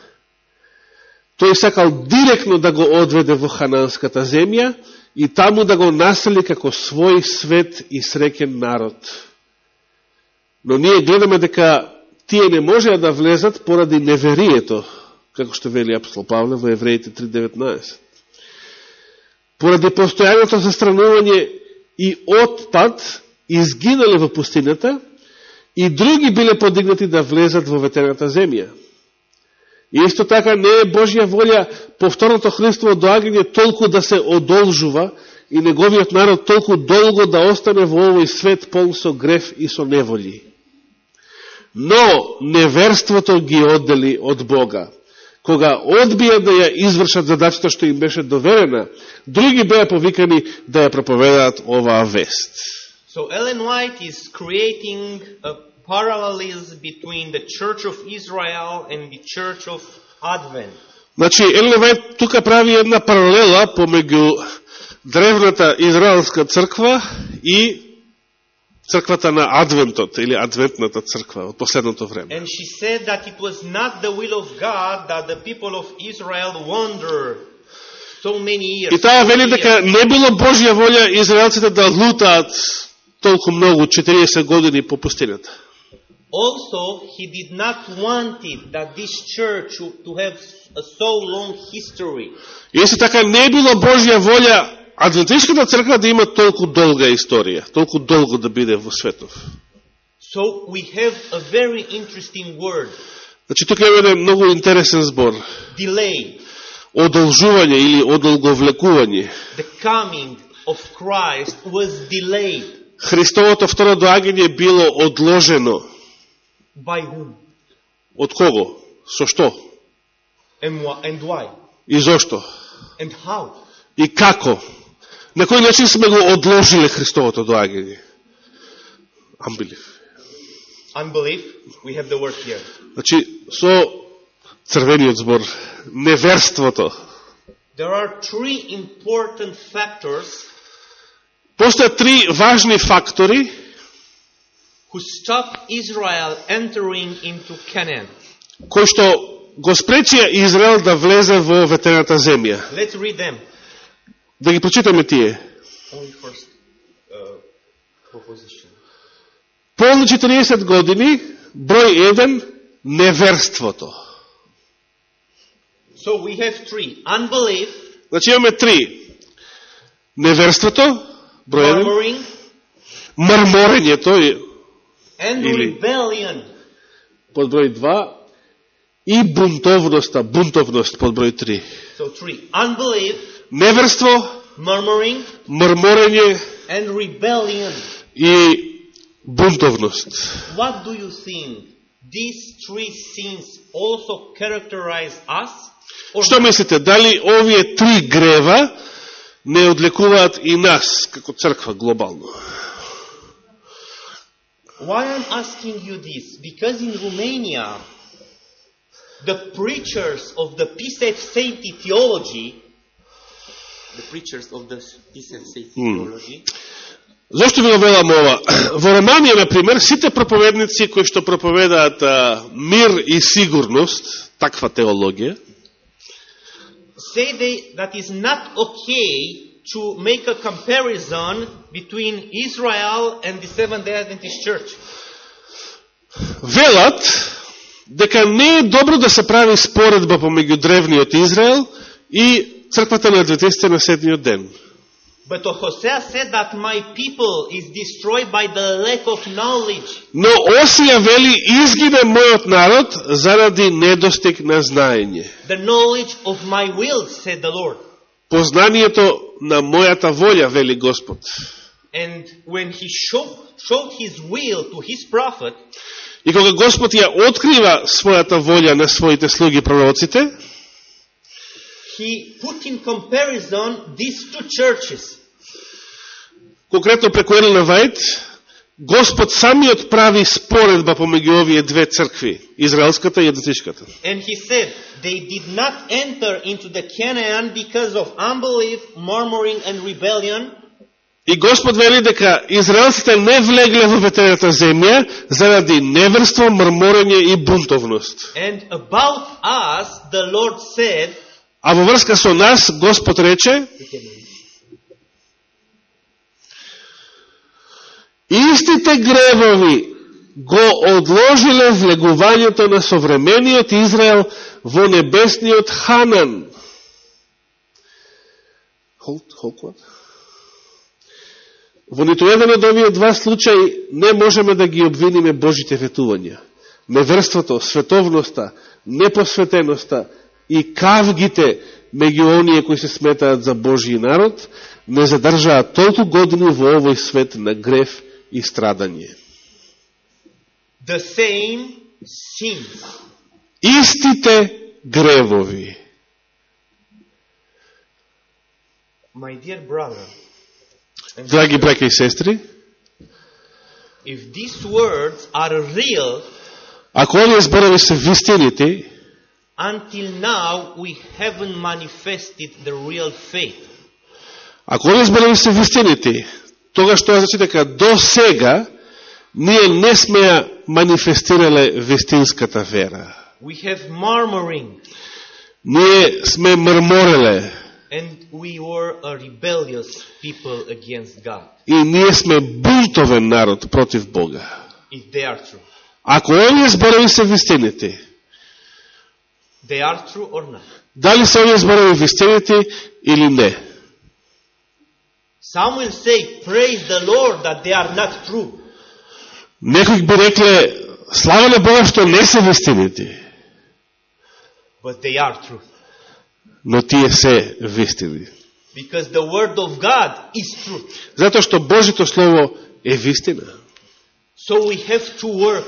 Speaker 2: Тој сакал директно да го одведе во Хананската земја и таму да го насели како свој свет и среќен народ. Но ние гледаме дека тие не можеа да влезат поради неверието, како што вели апостол Павле во Евреите 3.19. Поради постојаното застранување и отпад, изгинале во пустината и други биле подигнати да влезат во ветената земја. И исто така не е Божја волја повторното Христово доагање толку да се одолжува и неговиот народ толку долго да остане во овој свет полн со греф и со неволји. Но неверството ги оддели од Бога. Кога одбија да ја извршат задачата што им беше доверена, други беа повикани да ја проповедаат оваа вест.
Speaker 1: So Ellen White is creating a parallelism between the Church of Israel and the Church of Advent.
Speaker 2: Значи, Вајд тука прави една паралела помеѓу древната израелска црква и црквата на Адвентот, или Адвентната црква од последното време.
Speaker 1: And she said that it was not the will of God that the people of Israel wander so many years.
Speaker 2: И таа вели дека не било Божја волја израелците да лутаат толку многу, 40 години по пустината.
Speaker 1: Also, he did not want it that this church to to have a so long history.
Speaker 2: И исто така не било Божја волја Адвентишката црква да има толку долга историја, толку долго да биде во светов.
Speaker 1: So we have a very interesting word,
Speaker 2: Значи, тука има еден многу интересен збор.
Speaker 1: delay.
Speaker 2: Одолжување или одолговлекување.
Speaker 1: The coming of Christ was delayed.
Speaker 2: Христовото второ доагање било одложено.
Speaker 1: By whom?
Speaker 2: Од кого? Со што?
Speaker 1: And, and why?
Speaker 2: И зошто?
Speaker 1: And how?
Speaker 2: И како? На кој начин сме го одложиле Христовото доагање? Unbelief.
Speaker 1: Unbelief. We have the word here.
Speaker 2: Значи, со црвениот збор, неверството.
Speaker 1: There are three important factors
Speaker 2: Постојат три важни фактори
Speaker 1: who stopped Israel entering into Canaan.
Speaker 2: кои што го спречија Израел да влезе во ветената земја.
Speaker 1: Let's read them.
Speaker 2: Да ги прочитаме тие.
Speaker 1: Only first uh, proposition.
Speaker 2: Полно 40 години, број 1, неверството.
Speaker 1: So we have three. Unbelief,
Speaker 2: Значи имаме три. Неверството, број 1,
Speaker 1: murmuring,
Speaker 2: мрморењето, Или-
Speaker 1: rebellion.
Speaker 2: под број 2, и бунтовноста, бунтовност под број 3.
Speaker 1: So three. Unbelief,
Speaker 2: Неверство,
Speaker 1: murmuring,
Speaker 2: мрморење
Speaker 1: and rebellion.
Speaker 2: и бунтовност.
Speaker 1: What do you think? These three sins also characterize us? Or
Speaker 2: Што мислите, дали овие три грева не одлекуваат и нас, како црква, глобално?
Speaker 1: Why I'm asking you this? Because in Romania, the preachers of the peace and safety theology, the preachers of the peace and safety theology,
Speaker 2: Зошто ви го велам ова? Во Романија, например, сите проповедници кои што проповедаат а, мир и сигурност, таква теологија,
Speaker 1: say they that is not okay to make a comparison between Israel and the Seventh Day Adventist Church.
Speaker 2: велат дека не е добро да се прави споредба помеѓу древниот Израел и црквата на адвентистите на седниот ден.
Speaker 1: But Hosea said that my people is destroyed by the lack of knowledge.
Speaker 2: Но Осија вели, изгине мојот народ заради недостиг на знаење.
Speaker 1: The knowledge of my will, said the Lord.
Speaker 2: Познанието на мојата волја, вели Господ.
Speaker 1: And when he showed, showed his will to his prophet,
Speaker 2: И кога Господ ја открива својата волја на своите слуги пророците,
Speaker 1: he put in comparison these two churches.
Speaker 2: конкретно преку Елена Вајд, Господ самиот прави споредба помеѓу овие две цркви, израелската и адвентишката.
Speaker 1: And he said, they did not enter into the Canaan because of unbelief, murmuring, and rebellion,
Speaker 2: И Господ вели дека израелците не влегле во ветената земја заради неверство, мрморење и бунтовност.
Speaker 1: And about us, the Lord said,
Speaker 2: А во врска со нас Господ рече, истите гревови го одложиле влегувањето на современиот Израел во небесниот Ханан. Hold. Во ниту еден од овие два случаи не можеме да ги обвиниме Божите ветувања. Неверството, световноста, непосветеноста и кавгите меѓу оние кои се сметаат за Божи народ, не задржаат толку години во овој свет на грев и страдање.
Speaker 1: the same sins.
Speaker 2: Истите гревови.
Speaker 1: My dear brother,
Speaker 2: Драги браке и сестри,
Speaker 1: if these words are real,
Speaker 2: ако овие зборови се вистините,
Speaker 1: until now we haven't manifested the real faith.
Speaker 2: ако овие зборови се вистините, тогаш тоа значи дека до сега ние не сме ја манифестирале вистинската вера.
Speaker 1: We have murmuring,
Speaker 2: Ние сме мрмореле
Speaker 1: and we were a rebellious people against God,
Speaker 2: и ние сме бунтовен народ против Бога.
Speaker 1: if they are true.
Speaker 2: Ако овие зборови се вистините,
Speaker 1: They are true or not?
Speaker 2: дали се овие зборови вистините или не?
Speaker 1: Some will say, praise the Lord that they are not true.
Speaker 2: Некои би рекле, слава на Бога што не се вистините,
Speaker 1: But they are true.
Speaker 2: но тие се вистини.
Speaker 1: Because the word of God is true.
Speaker 2: Затоа што Божито Слово е вистина.
Speaker 1: So we have to work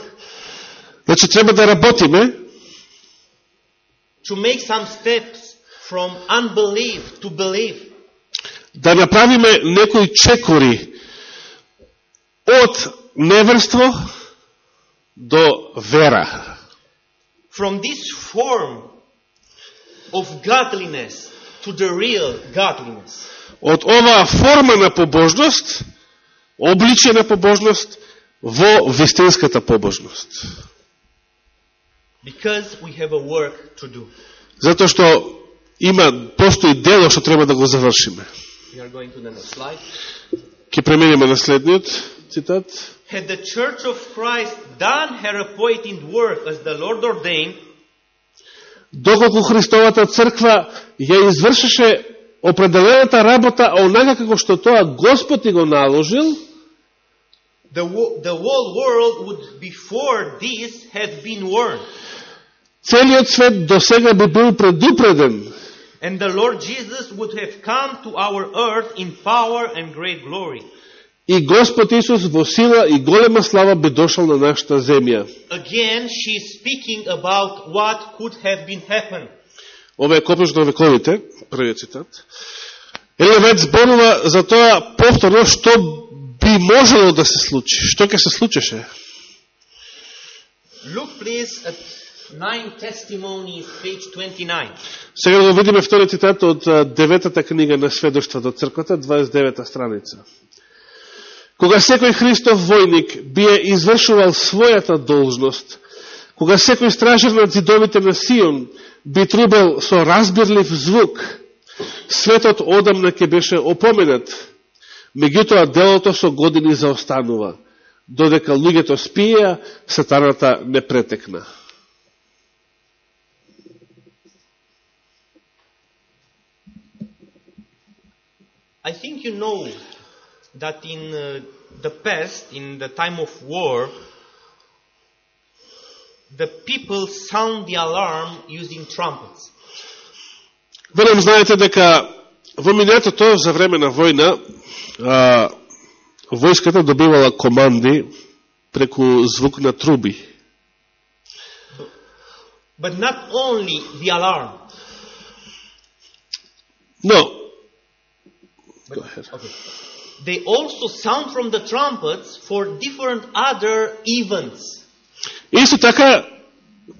Speaker 2: Значи, треба да работиме,
Speaker 1: to make some steps from unbelief to belief.
Speaker 2: Да направиме некои чекори од неверство до вера.
Speaker 1: From this form of godliness to the real godliness.
Speaker 2: Од оваа форма на побожност, обличие на побожност, во вистинската побожност.
Speaker 1: Because we have a work to do.
Speaker 2: Затоа што има, постои дело што треба да го завршиме. Ке преминеме на следниот цитат.
Speaker 1: Had the church of Christ done her appointed work as the Lord ordained,
Speaker 2: Доколку Христовата црква ја извршеше определената работа онака како што тоа Господ и го наложил,
Speaker 1: the, the whole world would before this have been warned.
Speaker 2: целиот свет до сега би бил предупреден
Speaker 1: And the Lord Jesus would have come to our earth in power and great glory.
Speaker 2: и Господ Исус во сила и голема слава би дошол на нашата земја.
Speaker 1: Again, she is speaking about what could have been happened.
Speaker 2: Ова е копнеш на вековите, првиот цитат. Елен Вајт зборува за тоа повторно што би можело да се случи. Што ќе се случеше?
Speaker 1: Look please at
Speaker 2: Сега да видиме втори цитат од деветата книга на сведоштва до црквата, 29 страница. Кога секој Христов војник бие извршувал својата должност, кога секој стражар на зидовите на Сион би трубел со разбирлив звук, светот одамна ќе беше опоменат, меѓутоа делото со години заостанува, додека луѓето спија, сатаната не претекна.
Speaker 1: I think you know that in uh, the past, in the time of war, the people sound the alarm using trumpets.
Speaker 2: Верам знаете дека во минатото за време на војна а, војската добивала команди преку звук на труби.
Speaker 1: But not only the alarm.
Speaker 2: Но, Go ahead.
Speaker 1: Okay. They also sound from the trumpets for different other events.
Speaker 2: Исто така,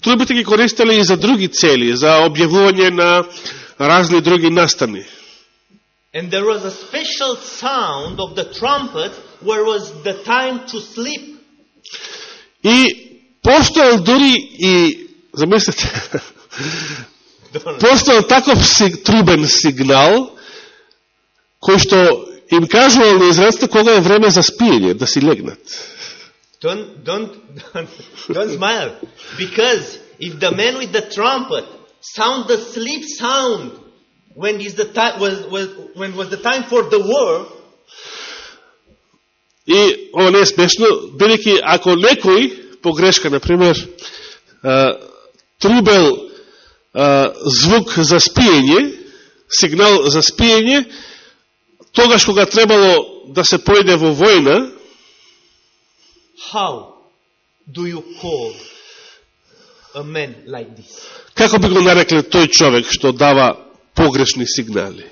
Speaker 2: трубите ги користеле и за други цели, за објавување на разни други настани.
Speaker 1: And there was a special sound of the trumpet where was the time to sleep.
Speaker 2: И постоел дури и, замислете, *laughs* постоел таков трубен сигнал, кој што им кажувал на израелците кога е време за спиење, да си легнат.
Speaker 1: Don't, don't, don't, don't smile. Because if the man with the trumpet sound the sleep sound when is the time was, was when was the time for the war,
Speaker 2: И ова не е смешно, бидејќи ако некој, погрешка, например, трубел звук за спиење, сигнал за спиење, тогаш кога требало да се појде во војна,
Speaker 1: how do you call a man like this?
Speaker 2: како би го нарекле тој човек што дава погрешни сигнали?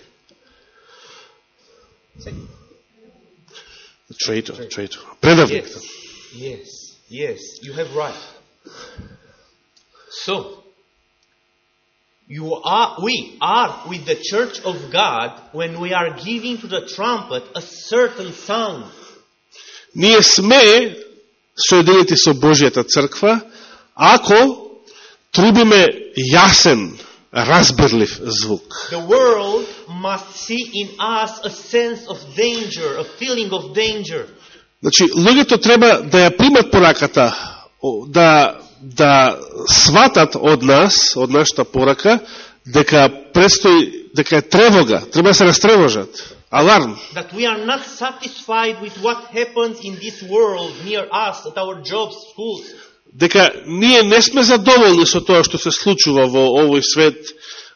Speaker 2: Traitor, traitor. Предавник.
Speaker 1: Yes, yes, yes, you have right. So, you are, we are with the church of God when we are giving to the trumpet a certain sound.
Speaker 2: Ние сме соединети со Божијата црква, ако трубиме јасен, разбирлив звук.
Speaker 1: The world must see in us a sense of danger, a feeling of danger.
Speaker 2: Значи, луѓето треба да ја примат пораката, о, да, да сватат од нас, од нашата порака, дека предстои, дека е тревога, треба да се растревожат. Аларм.
Speaker 1: That we are not satisfied with what happens in this world near us, at our jobs, schools.
Speaker 2: дека ние не сме задоволни со тоа што се случува во овој свет,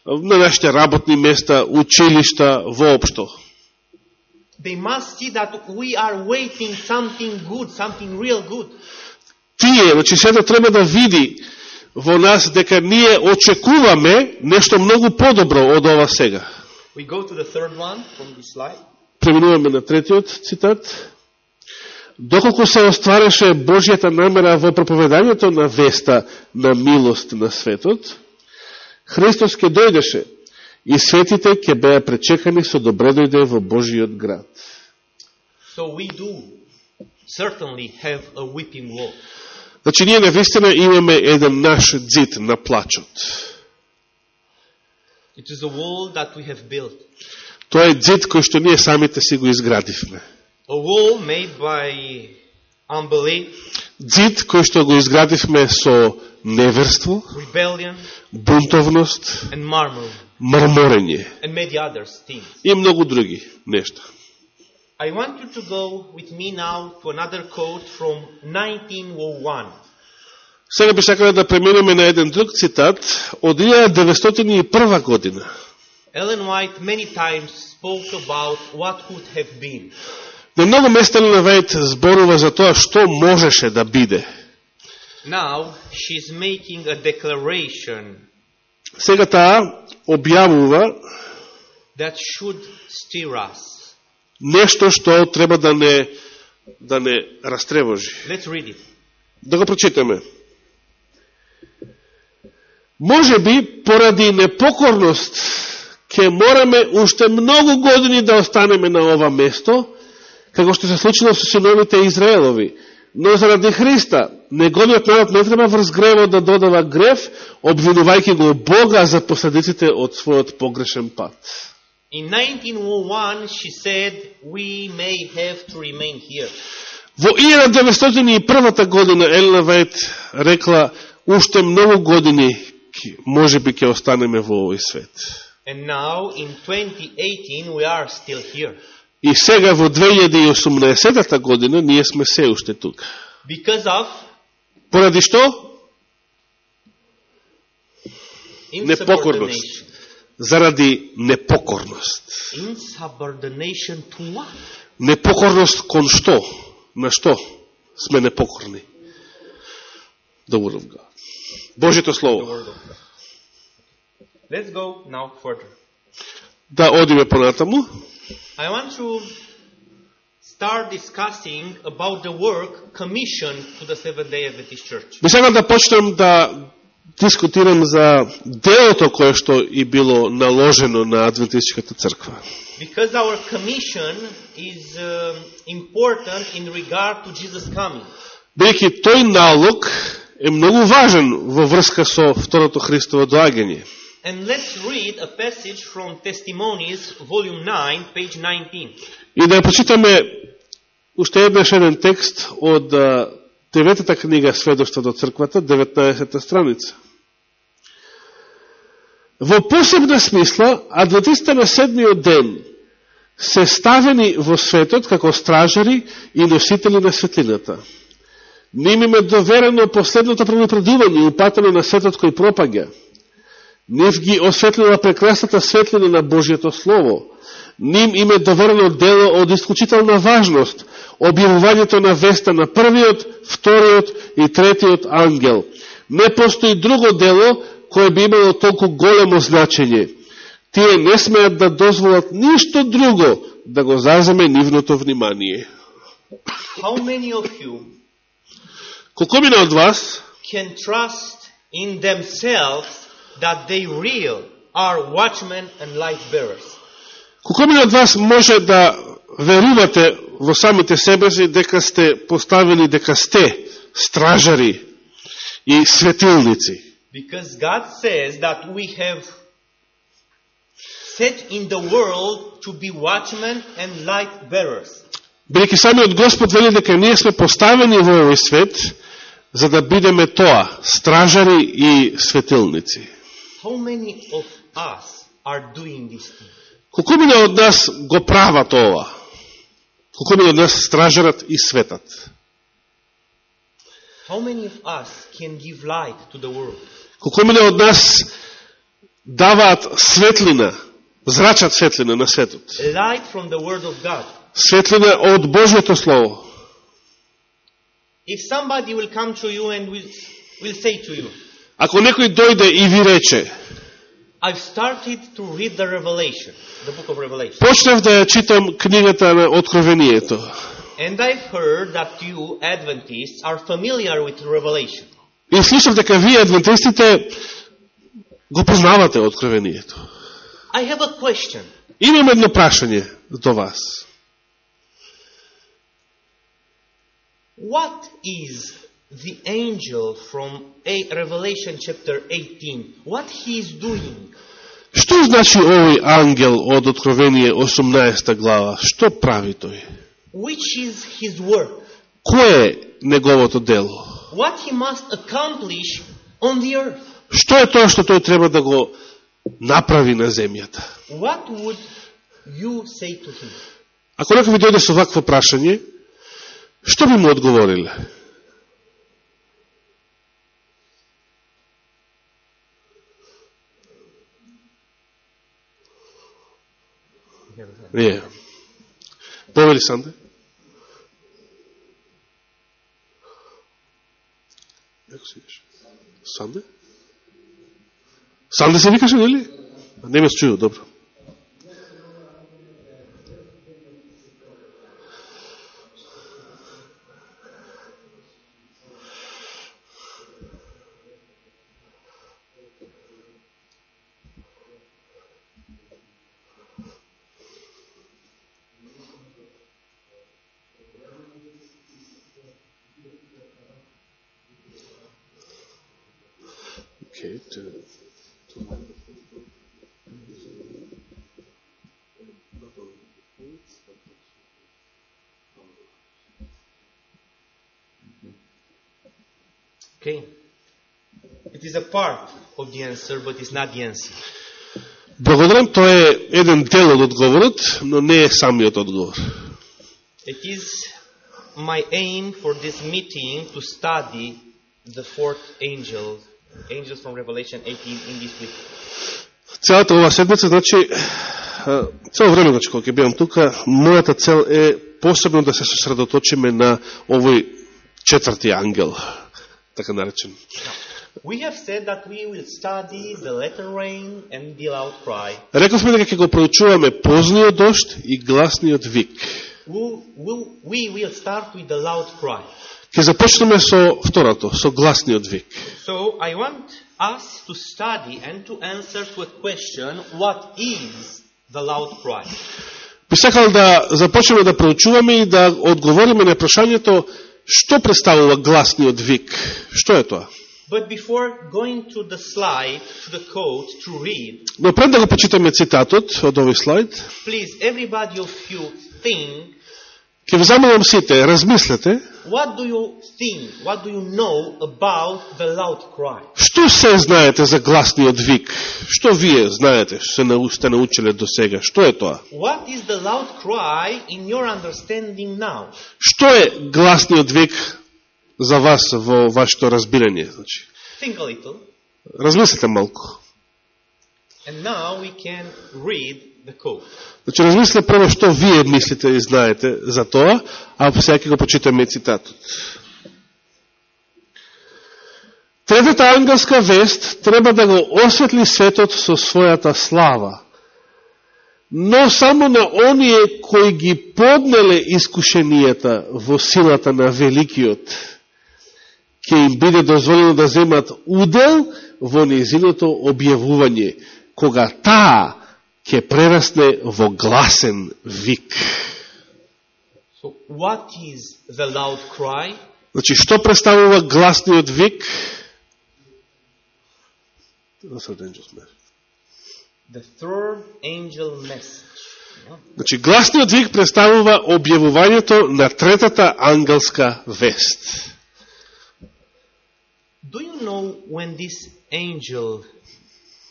Speaker 2: на нашите работни места, училишта, воопшто.
Speaker 1: They must see that we are waiting something good, something real good.
Speaker 2: Тие, значи сето треба да види во нас дека ние очекуваме нешто многу подобро од ова сега.
Speaker 1: We go to the third one from this slide.
Speaker 2: Преминуваме на третиот цитат. Доколку се оствареше Божијата намера во проповедањето на веста на милост на светот, Христос ке дојдеше и светите ке беа пречекани со добре дојде во Божиот град.
Speaker 1: So we do certainly have a weeping wall.
Speaker 2: Значи, ние навистина имаме еден наш дзид на плачот.
Speaker 1: It is a wall that we have built.
Speaker 2: Тоа е дзид кој што ние самите си го изградивме.
Speaker 1: A wall made by unbelief,
Speaker 2: Дзид кој што го изградивме со неверство,
Speaker 1: rebellion,
Speaker 2: бунтовност,
Speaker 1: and
Speaker 2: мрморење
Speaker 1: and many other things.
Speaker 2: и многу други нешта.
Speaker 1: I want you to go with me now to another quote from 1901.
Speaker 2: Сега би сакала да преминеме на еден друг цитат од 1901 година.
Speaker 1: Ellen White many times spoke about what could have been.
Speaker 2: На многу места Елена Вајт зборува за тоа што можеше да биде.
Speaker 1: Now she's making a declaration
Speaker 2: Сега таа објавува
Speaker 1: that should stir us.
Speaker 2: нешто што треба да не да не растревожи. Да го прочитаме. Може би, поради непокорност, ќе мораме уште многу години да останеме на ова место, како што се случило со синовите Израелови. Но заради Христа, неговиот народ не треба врз гревот да додава грев, обвинувајќи го Бога за последиците од својот погрешен пат.
Speaker 1: In 1901, she said, we may have to remain here.
Speaker 2: Во 1901 година Елена Вајт рекла, уште многу години може би ќе останеме во овој свет.
Speaker 1: And now, in 2018, we are still here.
Speaker 2: И сега во 2018 година ние сме се уште тука.
Speaker 1: Because of
Speaker 2: Поради што? Непокорност. Заради непокорност. Непокорност кон што? На што сме непокорни? The word of God. Божито
Speaker 1: The
Speaker 2: Слово.
Speaker 1: Let's go now further.
Speaker 2: Да одиме понатаму.
Speaker 1: I want to start discussing about the work commissioned to the Seventh Day Adventist Church.
Speaker 2: Би сакал да почнем да дискутирам за делото кое што и било наложено на Адвентистичката црква.
Speaker 1: Because our commission is um, important in regard to Jesus coming.
Speaker 2: Бидејќи тој налог е многу важен во врска со второто Христово доаѓање.
Speaker 1: And let's read a passage from Testimonies, volume 9, page 19.
Speaker 2: И да прочитаме уште еднаш еден текст од деветата книга Сведоштво до црквата, 19 страница. Во посебна смисла, адвентистите на седмиот ден се ставени во светот како стражари и носители на светлината. Ним им е доверено последното предупредување упатено на светот кој пропаѓа. Нив ги осветлила прекрасната светлина на Божието Слово. Ним им е доверено дело од исклучителна важност, објавувањето на веста на првиот, вториот и третиот ангел. Не постои друго дело кое би имало толку големо значење. Тие не смеат да дозволат ништо друго да го заземе нивното внимание.
Speaker 1: How many of you
Speaker 2: Колко мина од вас
Speaker 1: can trust in themselves that they real are watchmen and light bearers?
Speaker 2: Колко мина од вас може да верувате во самите себе си дека сте поставени, дека сте стражари и светилници?
Speaker 1: Because God says that we have set in the world to be watchmen and light bearers.
Speaker 2: Бидеќи самиот Господ вели дека ние сме поставени во овој свет за да бидеме тоа, стражари и светилници.
Speaker 1: How many of us are doing this thing?
Speaker 2: Колку мина од нас го прават ова? Колку мина од нас стражарат и светат? Колку мина од нас даваат светлина, зрачат светлина на светот? Светлина од Божието Слово.
Speaker 1: If somebody will come to you and will, will say to you,
Speaker 2: Ако некој дојде и ви рече,
Speaker 1: I've started to read the Revelation, the book of Revelation,
Speaker 2: почнав да ја читам книгата на Откровението,
Speaker 1: and I've heard that you Adventists are familiar with Revelation.
Speaker 2: и слушав дека вие, адвентистите, го познавате Откровението.
Speaker 1: I have a question.
Speaker 2: Имам едно прашање до вас.
Speaker 1: What is the angel from a Revelation chapter 18? What he is doing?
Speaker 2: Што значи овој ангел од Откровение 18 глава? Што прави тој?
Speaker 1: Which is his work?
Speaker 2: Кој е неговото дело?
Speaker 1: What he must accomplish on the earth?
Speaker 2: Што е тоа што тој треба да го направи на земјата?
Speaker 1: What would you say to him?
Speaker 2: Ако некој ви дојде со вакво прашање, што би му одговориле? Вие. Повели Санде? Како се викаш? Санде? Санде се викаше, нели? Не ме чуju, добро. Okay, to,
Speaker 1: Okay? It is a part of the answer, but it's not the answer.
Speaker 2: Благодарам, тоа е еден дел од одговорот, но не е самиот одговор.
Speaker 1: It is my aim for this meeting to study the fourth angel, angels from Revelation 18 in this week.
Speaker 2: Целата ова седмица, значи, цело време, значи, кога ќе бидам тука, мојата цел е посебно да се сосредоточиме на овој четврти ангел, така наречен.
Speaker 1: We have said that we will study the letter rain and the loud cry.
Speaker 2: Рековме дека ќе го проучуваме позниот дошт и гласниот вик.
Speaker 1: We will start with the loud cry.
Speaker 2: Ќе започнеме со второто, со гласниот вик.
Speaker 1: So I want us to study and to answer to a question, what is the loud cry?
Speaker 2: Би сакал да започнеме да проучуваме и да одговориме на прашањето што представува гласниот вик. Што е тоа?
Speaker 1: But before going to the slide, to the code to read,
Speaker 2: Но пред да го почитаме цитатот од овој слайд,
Speaker 1: please, everybody of you think,
Speaker 2: ќе ви замолам сите, размислете,
Speaker 1: what do you think, what do you know about the loud cry?
Speaker 2: што се знаете за гласниот вик? Што вие знаете, што се нау- сте научиле до сега? Што е тоа?
Speaker 1: What is the loud cry in your understanding now?
Speaker 2: Што е гласниот вик за вас во вашето разбирање? Значи, размислете малку.
Speaker 1: And now we can read the code.
Speaker 2: Значи, размислете прво што вие мислите и знаете за тоа, а сега ќе го почитаме цитатот. Третата ангелска вест треба да го осветли светот со својата слава, но само на оние кои ги поднеле искушенијата во силата на Великиот, ќе им биде дозволено да земат удел во незиното објавување, кога таа ќе прерасне во гласен вик.
Speaker 1: So what is the loud cry?
Speaker 2: Значи, што представува гласниот вик?
Speaker 1: The third angel message.
Speaker 2: Значи, гласниот вик представува објавувањето на третата ангелска вест.
Speaker 1: Do you know when this angel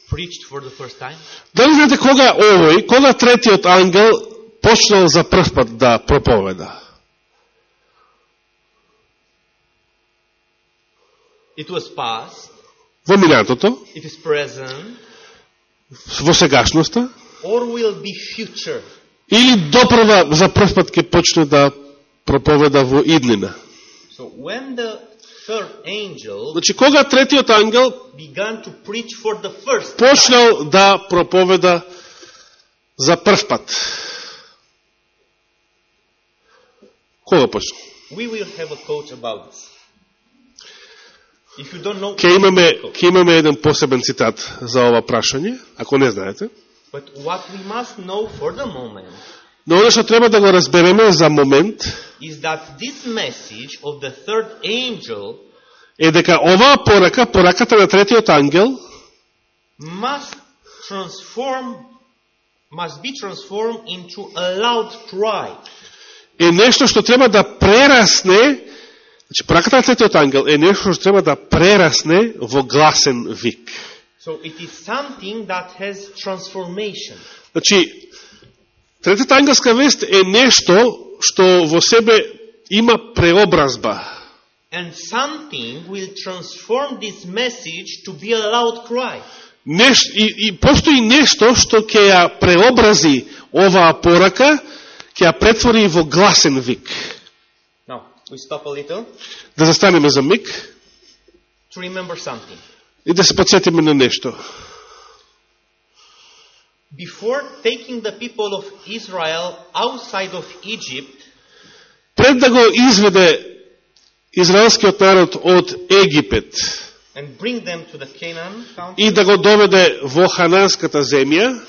Speaker 1: preached for the first time?
Speaker 2: Дали знаете кога овој, кога третиот ангел почнал за прв пат да проповеда?
Speaker 1: It was past,
Speaker 2: Во минатото,
Speaker 1: it is present,
Speaker 2: во сегашноста,
Speaker 1: or will be future.
Speaker 2: или допрва за прв пат ќе почне да проповеда во иднина.
Speaker 1: So when the
Speaker 2: Значи, кога третиот ангел почнал да проповеда за прв пат. Кога почнал? Ке имаме, ке имаме еден посебен цитат за ова прашање, ако не знаете.
Speaker 1: but what we must know for the moment
Speaker 2: Но оно што треба да го разбереме за момент
Speaker 1: is that this message of the third angel
Speaker 2: е дека оваа порака, пораката на третиот ангел,
Speaker 1: must transform must be transformed into a loud cry.
Speaker 2: е нешто што треба да прерасне, значи пораката на третиот ангел е нешто што треба да прерасне во гласен вик.
Speaker 1: So it is something that has transformation.
Speaker 2: Значи, третата ангелска вест е нешто што во себе има преобразба.
Speaker 1: And something will transform this message to be a loud cry.
Speaker 2: Неш, и, и постои нешто што ќе ја преобрази оваа порака, ќе ја претвори во гласен вик.
Speaker 1: Now, we stop a little
Speaker 2: Да застанеме за миг
Speaker 1: to remember something.
Speaker 2: и да се подсетиме на нешто.
Speaker 1: before taking the people of Israel outside of Egypt,
Speaker 2: Пред да го изведе израелскиот народ од Египет
Speaker 1: and bring them to the Canaan country,
Speaker 2: и да го доведе во Хананската земја,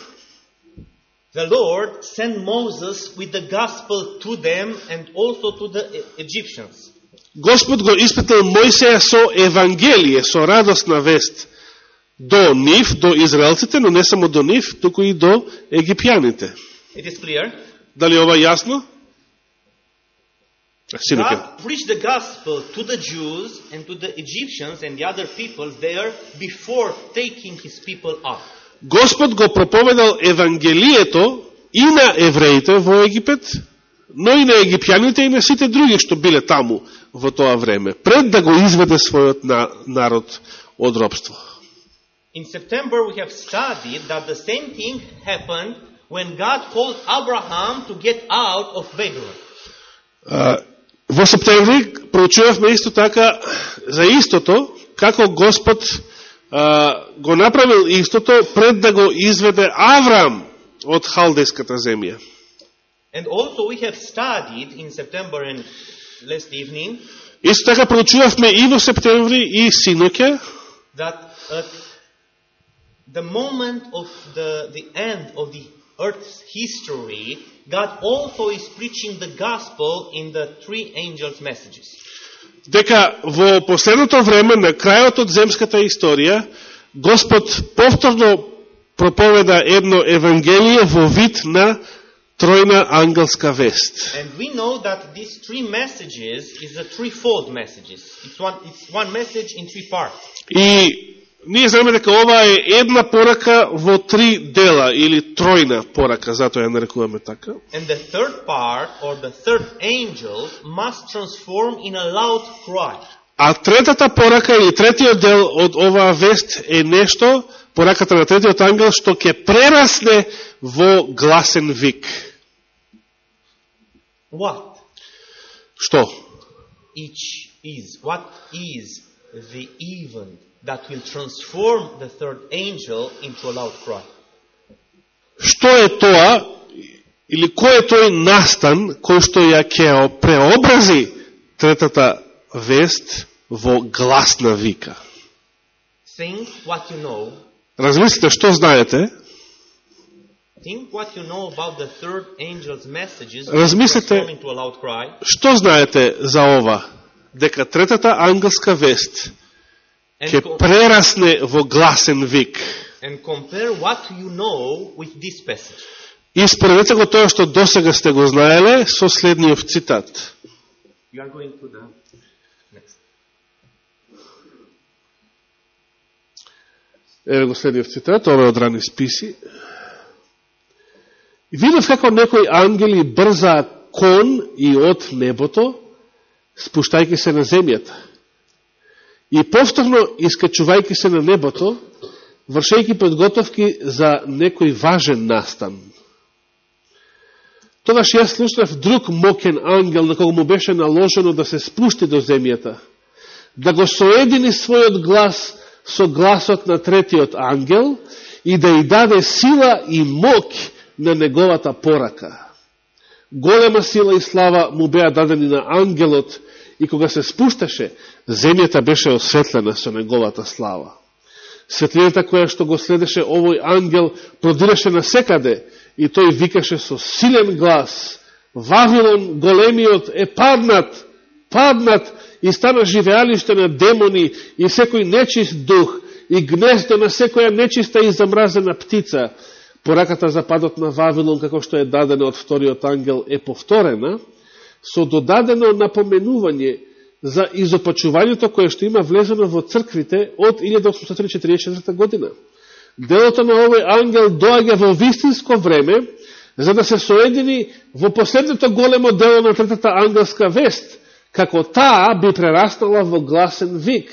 Speaker 1: the Lord sent Moses with the gospel to them and also to the E- Egyptians.
Speaker 2: Господ го испитал Мојсеја со Евангелие, со радосна вест до нив, до израелците, но не само до нив, туку и до египјаните.
Speaker 1: It is clear.
Speaker 2: Дали ова е јасно? Синоке.
Speaker 1: God preached the gospel to the Jews and to the Egyptians and the other peoples there before taking his people up.
Speaker 2: Господ го проповедал Евангелието и на евреите во Египет, но и на египјаните и на сите други што биле таму во тоа време, пред да го изведе својот на, народ од робство.
Speaker 1: In September, we have studied that the same thing happened when God called Abraham to get out of Babylon.
Speaker 2: А, Во септември проучувавме исто така за истото, како Господ а, го направил истото пред да го изведе Аврам од халдејската земја.
Speaker 1: And also, we have studied in September and last evening
Speaker 2: Исто така проучувавме и во септември и синоќа
Speaker 1: that at the moment of the, the end of the earth's history, God also is preaching the gospel in the three angels' messages.
Speaker 2: дека во последното време, на крајот од земската историја, Господ повторно проповеда едно Евангелие во вид на тројна ангелска вест.
Speaker 1: And we know that these three messages is a threefold messages. It's one, it's one message in three parts.
Speaker 2: И ние знаеме дека ова е една порака во три дела, или тројна порака, затоа ја нарекуваме така.
Speaker 1: And the third part, or the third angel, must transform in a loud cry.
Speaker 2: А третата порака или третиот дел од оваа вест е нешто, пораката на третиот ангел, што ќе прерасне во гласен вик.
Speaker 1: What
Speaker 2: Што?
Speaker 1: each is, what is the event that will transform the third angel into a loud cry?
Speaker 2: Што е тоа, или кој е тој настан, кој што ја ќе преобрази третата вест во гласна вика?
Speaker 1: Think what you know.
Speaker 2: Размислите што знаете,
Speaker 1: Think what you know about the third angel's messages
Speaker 2: Размислете- што знаете за ова? Дека третата ангелска вест ќе прерасне во гласен вик.
Speaker 1: and compare what you know with this passage.
Speaker 2: И споредете го тоа што досега сте го знаеле со следниот цитат.
Speaker 1: You are going to the next.
Speaker 2: Еве го следниот цитат, ова е од рани списи. Видов како некои ангели брзаат кон и од небото, спуштајќи се на земјата. И повторно искачувајќи се на небото, вршејќи подготовки за некој важен настан. Тогаш ја слушнав друг мокен ангел на кого му беше наложено да се спушти до земјата, да го соедини својот глас со гласот на третиот ангел и да ја даде сила и мок на неговата порака. Голема сила и слава му беа дадени на ангелот и кога се спушташе, земјата беше осветлена со неговата слава. Светлината која што го следеше овој ангел продираше на секаде и тој викаше со силен глас Вавилон големиот е паднат, паднат и стана живеалиште на демони и секој нечист дух и гнездо на секоја нечиста и замразена птица. Пораката за падот на Вавилон, како што е дадена од вториот ангел, е повторена, со додадено напоменување за изопачувањето кое што има влезено во црквите од 1844 година. Делото на овој ангел доаѓа во вистинско време, за да се соедини во последното големо дело на третата ангелска вест, како таа би прераснала во гласен вик.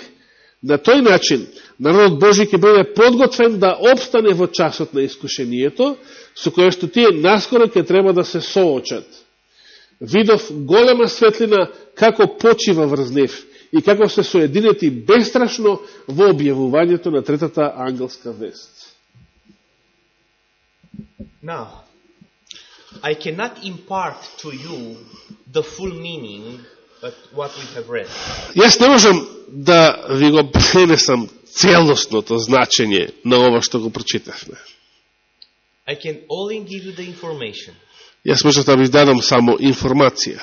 Speaker 2: На тој начин, народот Божи ќе биде подготвен да обстане во часот на искушението, со кое што тие наскоро ќе треба да се соочат. Видов голема светлина како почива врз нив и како се соединети бестрашно во објавувањето на третата ангелска вест.
Speaker 1: Now, I cannot impart to you the full meaning of what we have read.
Speaker 2: Јас не можам да ви го пренесам целосното значење на ова што го прочитавме.
Speaker 1: I can only give you the information.
Speaker 2: Јас можам да ви дадам само информација.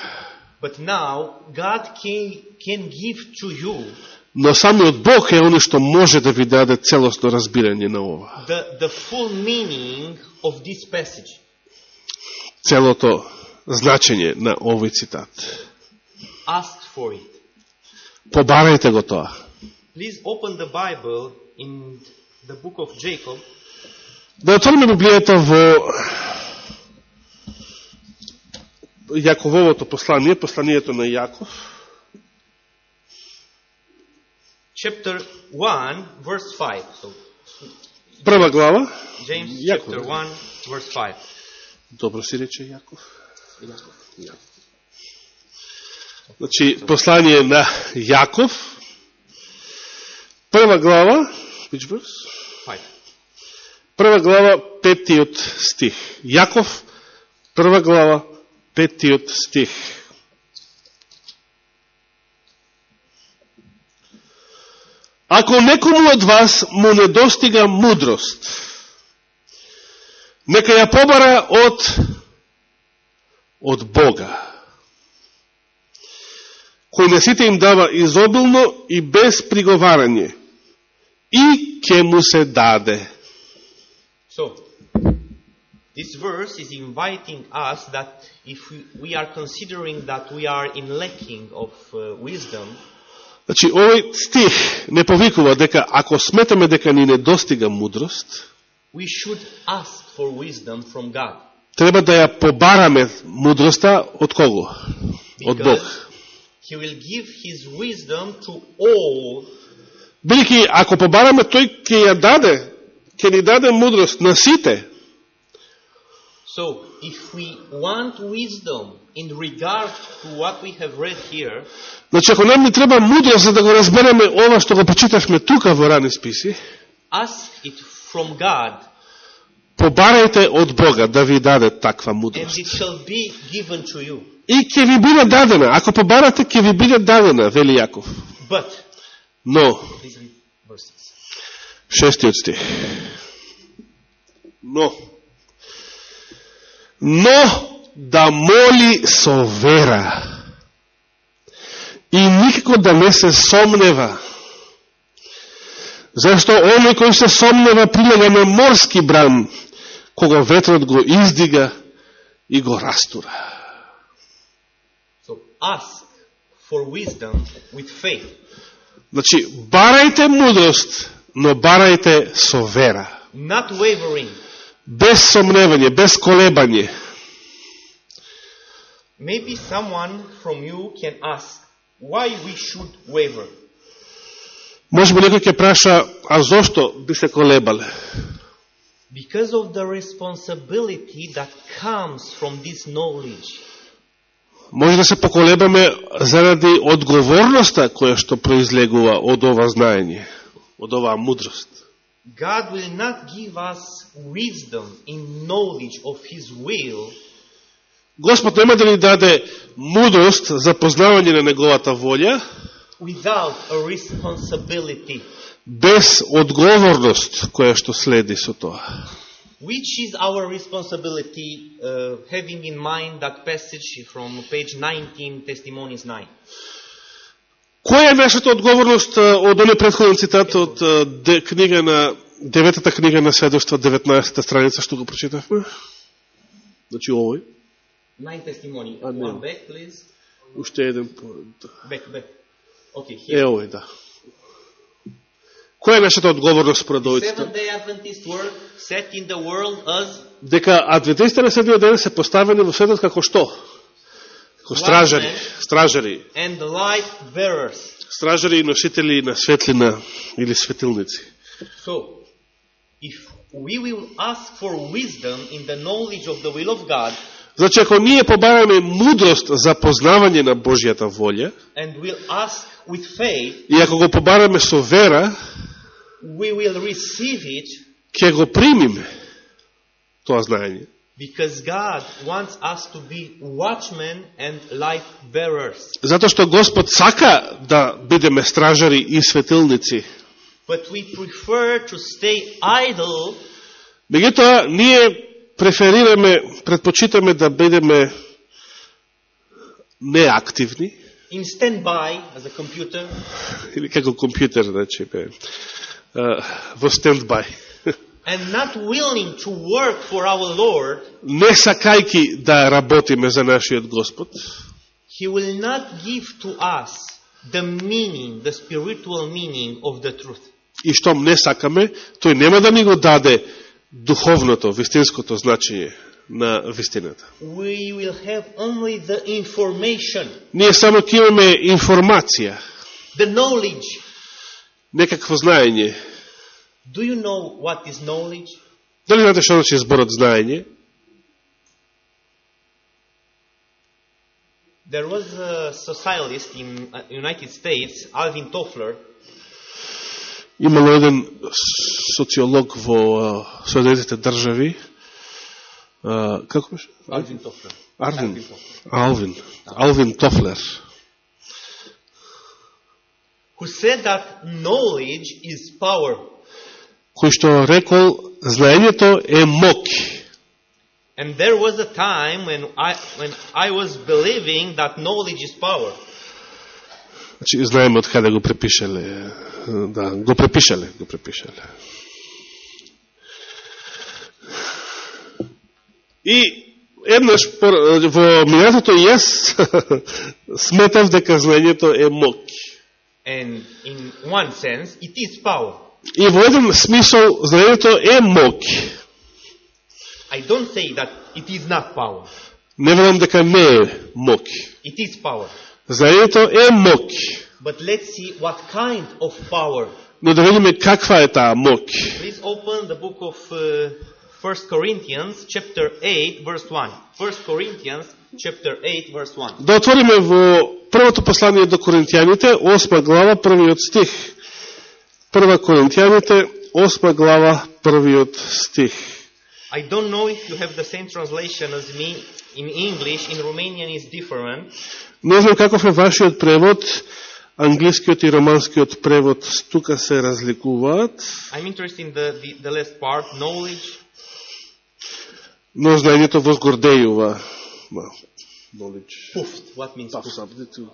Speaker 1: But now, God can, can give to you
Speaker 2: Но самиот Бог е оној што може да ви даде целосно разбирање на ова.
Speaker 1: the, the full meaning of this passage.
Speaker 2: Целото значење на овој цитат.
Speaker 1: Ask for it.
Speaker 2: Побарајте го тоа.
Speaker 1: Please open the Bible in the book of Jacob,
Speaker 2: Да отвориме Библијата во Јакововото послание, посланието на Јаков,
Speaker 1: chapter 1, verse 5. So,
Speaker 2: прва глава.
Speaker 1: James
Speaker 2: Jacob.
Speaker 1: chapter 1, verse 5.
Speaker 2: Добро си рече Јаков. Значи, послание на Јаков, прва глава, which verse?
Speaker 1: 5.
Speaker 2: Прва глава, петтиот стих. Јаков, прва глава, петтиот стих. Ако некому од вас му недостига мудрост, нека ја побара од од Бога, кој на сите им дава изобилно и без приговарање, и ќе му се даде.
Speaker 1: So, this verse is inviting us that if we, are considering that we are in lacking of uh, wisdom,
Speaker 2: Значи, овој стих не повикува дека ако сметаме дека ни недостига мудрост,
Speaker 1: we should ask for wisdom from God.
Speaker 2: треба да ја побараме мудроста од кого? Од Бог.
Speaker 1: He will give His wisdom to all
Speaker 2: Бидејќи ако побараме, тој ќе ја даде, ќе ни даде мудрост на сите.
Speaker 1: So, if we want wisdom in regard to what we have read here,
Speaker 2: Значи, ако нам ни треба мудрост за да го разбереме ова што го прочитавме тука во рани списи,
Speaker 1: ask it from God,
Speaker 2: побарајте од Бога да ви даде таква
Speaker 1: and
Speaker 2: мудрост.
Speaker 1: it shall be given to you.
Speaker 2: И ќе ви биде дадена. Ако побарате, ќе ви биде дадена, вели Јаков.
Speaker 1: But,
Speaker 2: Но, шестиот стих. Но, но да моли со вера и никако да не се сомнева. Зашто оној кој се сомнева прилега на морски бран, кога ветрот го издига и го растура.
Speaker 1: So, ask for wisdom with faith.
Speaker 2: Значи, барајте мудрост, но барајте со вера.
Speaker 1: not wavering.
Speaker 2: bez somnevanje, bez kolebanje.
Speaker 1: Maybe someone from you can ask why we should waver.
Speaker 2: Možemo neko ki praša, a zašto bi se kolebali?
Speaker 1: Because of the responsibility that comes from this knowledge.
Speaker 2: Možda se pokolebame zaradi odgovornosti koja što proizleguva od ova znanje, od ova mudrost.
Speaker 1: God will not give us wisdom in knowledge of His will
Speaker 2: Господ нема да ни даде мудрост за познавање на неговата волја
Speaker 1: without a responsibility.
Speaker 2: без одговорност која што следи со тоа.
Speaker 1: Which is our responsibility, uh, having in mind that passage from page 19, Testimonies 9?
Speaker 2: Која е нашата одговорност а, од оној претходен цитат од а, де, книга на деветата книга на сведоштва 19 страница што го прочитавме? Значи овој,
Speaker 1: 9 Testimony.
Speaker 2: No.
Speaker 1: One back, please.
Speaker 2: уште еден по...
Speaker 1: Back, back. Okay,
Speaker 2: Е овој, да. Која е нашата одговорност според овој дека адвентистите на седмиот ден се поставени во светот како што? Стражари, стражари,
Speaker 1: and the light bearers.
Speaker 2: стражари и носители на светлина или светилници.
Speaker 1: So, if we will ask for wisdom in the knowledge of the will of God
Speaker 2: Значи, ако ние побараме мудрост за познавање на Божијата волја,
Speaker 1: faith,
Speaker 2: и ако го побараме со вера, ќе го примиме тоа знаење.
Speaker 1: Because God wants us to be watchmen and light bearers.
Speaker 2: Затоа што Господ сака да бидеме стражари и светилници.
Speaker 1: But we prefer to stay idle
Speaker 2: Меѓутоа, ние преферираме, предпочитаме да бидеме неактивни,
Speaker 1: in standby as a computer
Speaker 2: или како компјутер, значи, во стендбај.
Speaker 1: And not willing to work for our Lord,
Speaker 2: Не сакајки да работиме за нашиот Господ,
Speaker 1: He will not give to us the meaning, the spiritual meaning of the truth.
Speaker 2: и штом не сакаме, тој нема да ни го даде духовното, вистинското значење на вистината.
Speaker 1: We will have only the information,
Speaker 2: Ние само ќе имаме информација,
Speaker 1: the knowledge.
Speaker 2: некакво знаење.
Speaker 1: Do you know what is knowledge?
Speaker 2: Дали знаете што значи зборот знаење?
Speaker 1: There was a socialist in uh, United States, Alvin Toffler,
Speaker 2: Имало еден социолог во а, Соединетите држави, а, како беше?
Speaker 1: Alvin Toffler.
Speaker 2: Арвин.
Speaker 1: Alvin Toffler.
Speaker 2: Алвин. Алвин Тофлер.
Speaker 1: who said that knowledge is power.
Speaker 2: Кој што рекол знаењето е моќ.
Speaker 1: And there was a time when I, when I was believing that knowledge is power.
Speaker 2: Значи знаеме од каде го препишале. Да, го препишале, го препишале. И еднаш во минатото јас *laughs* сметав дека знаењето е моќ.
Speaker 1: And in one sense, it is power.
Speaker 2: И во еден смисол знаењето е моќ.
Speaker 1: I don't say that it is not power.
Speaker 2: Не велам дека не е моќ.
Speaker 1: It is power.
Speaker 2: Знаењето е моќ.
Speaker 1: But let's see what kind of power.
Speaker 2: Но да видиме каква е таа моќ.
Speaker 1: Please open the book of uh, 1 Corinthians, chapter 8, verse 1. 1 Corinthians, chapter 8, verse 1.
Speaker 2: Да отвориме во првото послание до Коринтијаните, 8 глава, првиот стих. Прва Коринтијаните, 8 глава, првиот стих.
Speaker 1: I don't know if you have the same translation as me in English. In Romanian is different.
Speaker 2: Не знам каков е вашиот превод, англискиот и романскиот превод тука се разликуваат,
Speaker 1: I'm interested in the, the, the last part, knowledge.
Speaker 2: но знаењето возгордејува. Knowledge.
Speaker 1: Puffed. What means puffed?
Speaker 2: to,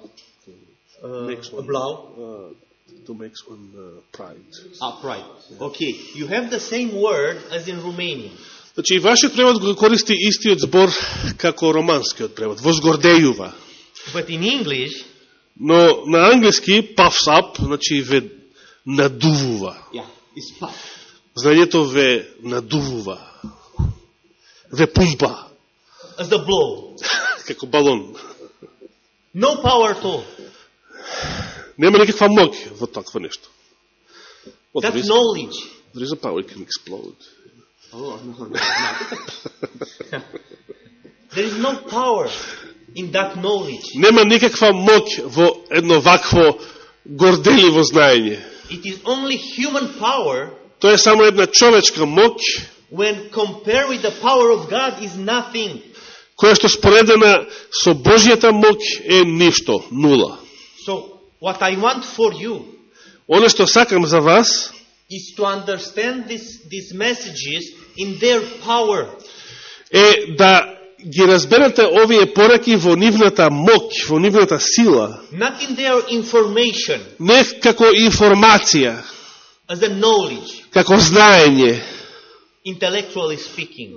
Speaker 1: Uh,
Speaker 2: Next one.
Speaker 1: blau.
Speaker 2: uh, to makes one uh, pride.
Speaker 1: Upright. Okay. You have the same word as in Romanian.
Speaker 2: Значи, и вашиот превод го користи истиот збор како романскиот превод. Возгордејува.
Speaker 1: But in English,
Speaker 2: Но на англиски puffs up, значи ве надувува.
Speaker 1: yeah, it's puff.
Speaker 2: Знаењето ве надувува. Ве пумпа,
Speaker 1: As the blow. *laughs*
Speaker 2: како балон.
Speaker 1: No power at all.
Speaker 2: Нема никаква моќ во такво нешто. Well,
Speaker 1: That's
Speaker 2: is,
Speaker 1: knowledge.
Speaker 2: there is a power, can explode.
Speaker 1: Oh, no, no, there is no power in that knowledge.
Speaker 2: Нема никаква моќ во едно вакво горделиво знаење.
Speaker 1: It is only human power
Speaker 2: Тоа е само една човечка моќ,
Speaker 1: when compared with the power of God is nothing.
Speaker 2: која што споредена со Божјата моќ е ништо, нула.
Speaker 1: So, what I want for you
Speaker 2: Оно што сакам за вас
Speaker 1: is to understand this, these messages in their power.
Speaker 2: е да ги разберете овие пораки во нивната моќ, во нивната сила,
Speaker 1: Not in their information,
Speaker 2: не како информација,
Speaker 1: as a knowledge,
Speaker 2: како знаење,
Speaker 1: intellectually speaking,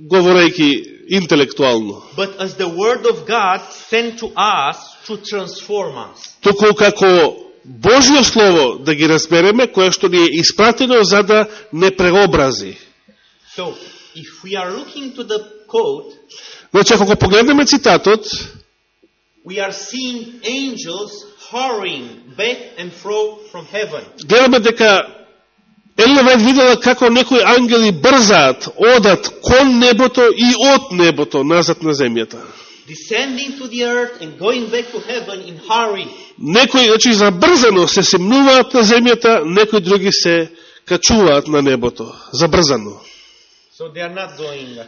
Speaker 2: говорејќи интелектуално,
Speaker 1: but as the Word of God sent to us to transform us.
Speaker 2: туку како Божјо Слово да ги разбереме, кое што ни е испратено за да не преобрази.
Speaker 1: So, if we are looking to the quote,
Speaker 2: Значи, ако погледнеме цитатот,
Speaker 1: we are seeing angels hurrying back and fro from heaven.
Speaker 2: гледаме дека Елена Вајд видела како некои ангели брзаат, одат кон небото и од небото назад на земјата. Некои, значи, забрзано се семнуваат на земјата, некои други се качуваат на небото. Забрзано.
Speaker 1: So they are not going uh,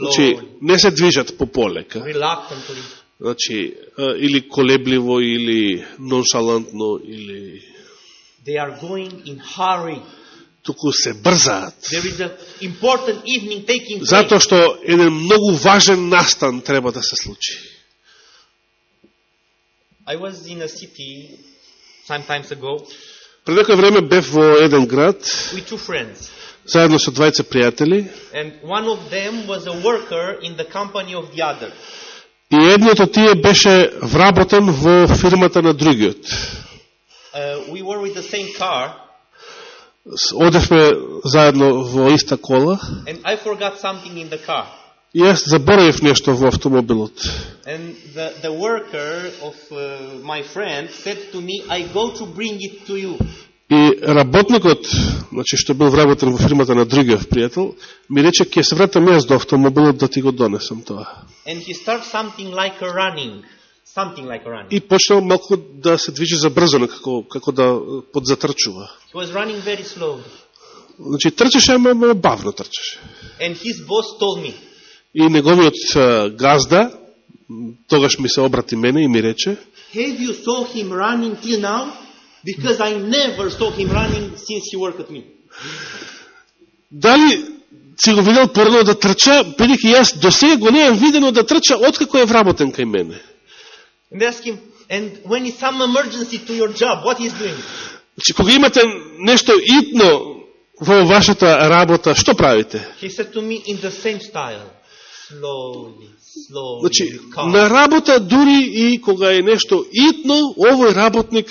Speaker 2: Значи, не се движат по полека. Значи, или колебливо, или ноншалантно, или
Speaker 1: They are going in hurry.
Speaker 2: туку се брзаат.
Speaker 1: There is an important evening taking place.
Speaker 2: Затоа што еден многу важен настан треба да се случи.
Speaker 1: I was in a city some times ago
Speaker 2: Пред некој време бев во еден град,
Speaker 1: with two friends.
Speaker 2: заедно со двајца пријатели,
Speaker 1: And one of them was a worker in the company of the other.
Speaker 2: и едниот од тие беше вработен во фирмата на другиот.
Speaker 1: Uh, we were with the same car,
Speaker 2: С- Одевме заедно во иста кола,
Speaker 1: and I forgot something in the car.
Speaker 2: и јас заборавив нешто во автомобилот.
Speaker 1: And the, the worker of uh, my friend said to me, I go to bring it to you.
Speaker 2: И работникот, значи што бил вработен во фирмата на другиот пријател, ми рече ќе се вратам јас до автомобилот да ти го донесам тоа.
Speaker 1: And he starts something like a running. Something like running.
Speaker 2: И почнал малку да се движи забрзано, како, како да подзатрчува.
Speaker 1: He was running very slowly.
Speaker 2: Значи трчеше, ама бавно трчеше.
Speaker 1: And his boss told me,
Speaker 2: И неговиот газда, тогаш ми се обрати мене и ми рече,
Speaker 1: Have you saw him running till now? Because I never saw him running since he worked with me.
Speaker 2: дали си го видел порано да трча, бидејќи јас до сега го неам видено да трча откако е вработен кај мене.
Speaker 1: And they ask him, and when is some emergency to your job, what he's doing?
Speaker 2: Значи, кога имате нешто итно во вашата работа, што правите?
Speaker 1: He said to me in the same style, slowly, slowly,
Speaker 2: Значи, на работа, дури и кога е нешто итно, овој работник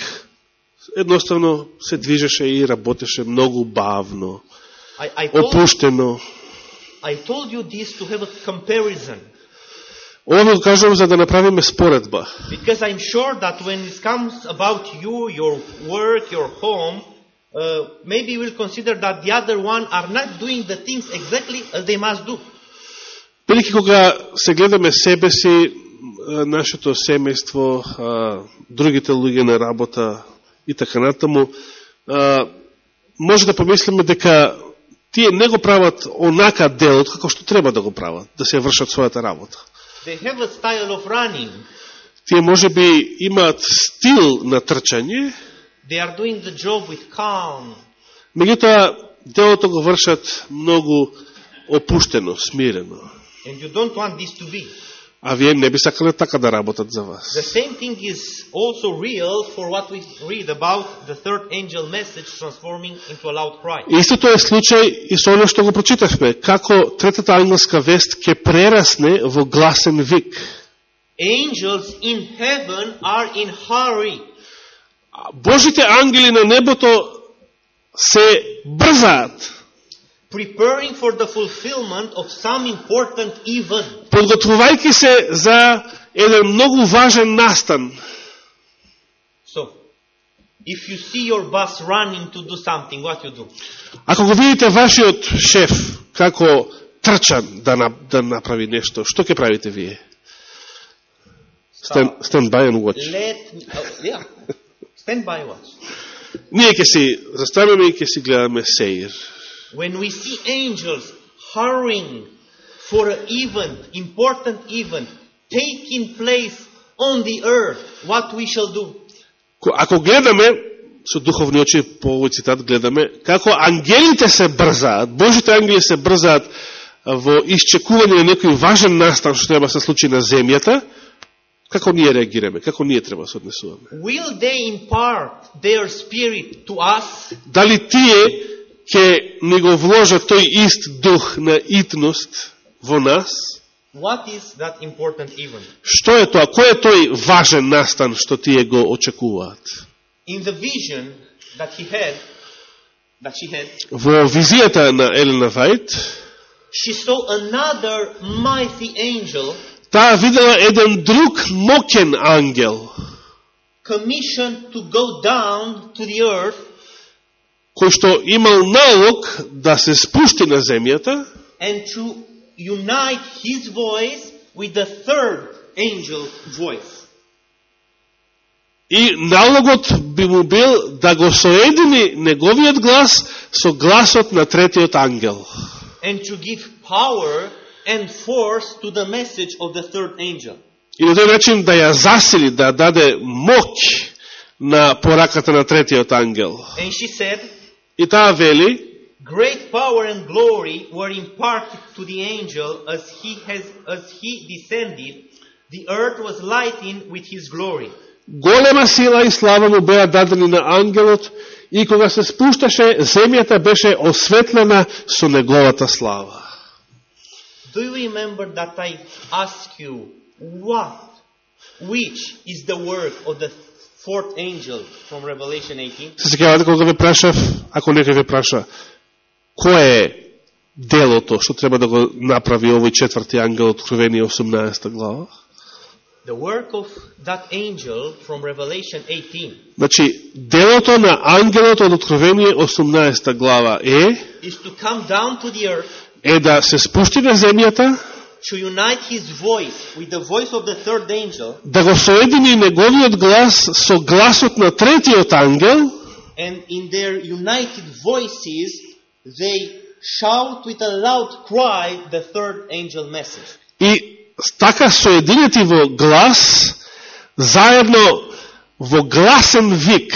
Speaker 2: едноставно се движеше и работеше многу бавно,
Speaker 1: I, I, told,
Speaker 2: опуштено.
Speaker 1: I told you this to have a comparison.
Speaker 2: Ова го кажувам за да направиме споредба.
Speaker 1: Because I'm sure that when it comes about you, your work, your home, uh, maybe will consider that the other one are not doing the things exactly as they must do.
Speaker 2: Бидејќи кога се гледаме себе си, нашето семејство, другите луѓе на работа и така натаму, може да помислиме дека тие не го прават онака делот како што треба да го прават, да се вршат својата работа.
Speaker 1: They have a style of running.
Speaker 2: Тие може би имаат стил на трчање,
Speaker 1: They are doing the job with calm.
Speaker 2: меѓутоа делото го вршат многу опуштено, смирено.
Speaker 1: And you don't want this to be.
Speaker 2: А вие не би сакале така да работат за вас.
Speaker 1: The same thing is also real for what we read about the third angel message transforming into a loud cry.
Speaker 2: Истото е случај и со оно што го прочитавме, како третата ангелска вест ќе прерасне во гласен вик.
Speaker 1: Angels in heaven are in hurry.
Speaker 2: Божите ангели на небото се брзаат,
Speaker 1: preparing for the fulfillment of some important event.
Speaker 2: подготвувајќи се за еден многу важен настан.
Speaker 1: So, if you see your boss running to do something, what you do?
Speaker 2: Ако го видите вашиот шеф како трчан да, да направи нешто, што ќе правите вие? Stand, stand by and watch.
Speaker 1: Let me, oh, yeah, stand by watch.
Speaker 2: Ние ќе си застанеме и ќе си гледаме сеир.
Speaker 1: When we see angels hurrying for an event, important event, taking place on the earth, what we shall do?
Speaker 2: Ко- Ако гледаме, со духовни очи по овој цитат гледаме, како ангелите се брзаат, Божите ангели се брзаат во исчекување на некој важен настан што треба да се случи на земјата, како ние реагираме, како ние треба да се однесуваме.
Speaker 1: Will they impart their spirit to us?
Speaker 2: Дали тие ќе ни го вложат тој ист дух на итност во нас?
Speaker 1: What is that important event?
Speaker 2: Што е тоа? Кој е тој важен настан што тие го очекуваат?
Speaker 1: In the vision that he had, that she had,
Speaker 2: Во визијата на Елена Вајт,
Speaker 1: she saw another mighty angel
Speaker 2: таа видела еден друг мокен ангел,
Speaker 1: commissioned to go down to the earth
Speaker 2: кој што имал налог да се спусти на земјата
Speaker 1: and to unite his voice with the third angel voice.
Speaker 2: и налогот би му бил да го соедини неговиот глас со гласот на третиот ангел.
Speaker 1: and to give power and force to the message of the third angel.
Speaker 2: И на тој начин да ја засили, да даде моќ на пораката на третиот ангел.
Speaker 1: And she said,
Speaker 2: И таа вели,
Speaker 1: Great power and glory were imparted to the angel as he has as he descended. The earth was lightened with his glory.
Speaker 2: голема сила и слава му беа дадени на ангелот и кога се спушташе, земјата беше осветлена со неговата слава.
Speaker 1: Do you remember that I asked you what, which is the work of the fourth angel from Revelation 18?
Speaker 2: Се секавате кога ве прашав, ако некој ве праша, кое е делото што треба да го направи овој четврти ангел од Откровение 18 глава?
Speaker 1: The work of that angel from Revelation 18
Speaker 2: Значи, делото на ангелот од Откровение 18 глава е,
Speaker 1: is to come down to the earth
Speaker 2: е да се спушти на земјата,
Speaker 1: to unite his voice with the voice of the third angel
Speaker 2: да го соедини неговиот глас со гласот на третиот ангел,
Speaker 1: and in their united voices they shout with a loud cry the third angel message.
Speaker 2: и така соединети во глас, заедно во гласен вик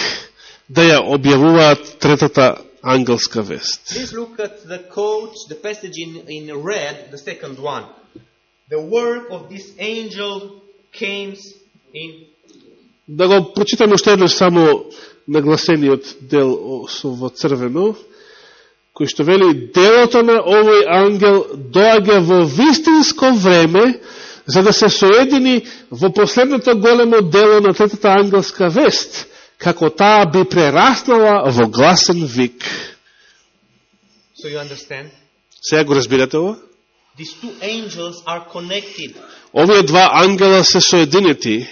Speaker 2: да ја објавуваат третата ангелска вест.
Speaker 1: Please look at the quote, the passage in, in red, the second one. The work of this angel came in.
Speaker 2: Да го прочитаме уште еднаш само нагласениот дел о- со во црвено, кој што вели делото на овој ангел доаѓа во вистинско време за да се соедини во последното големо дело на третата ангелска вест, како таа би прераснала во гласен вик.
Speaker 1: So you understand?
Speaker 2: Сега го разбирате ова?
Speaker 1: These two angels are connected.
Speaker 2: Овие два ангела се соединети.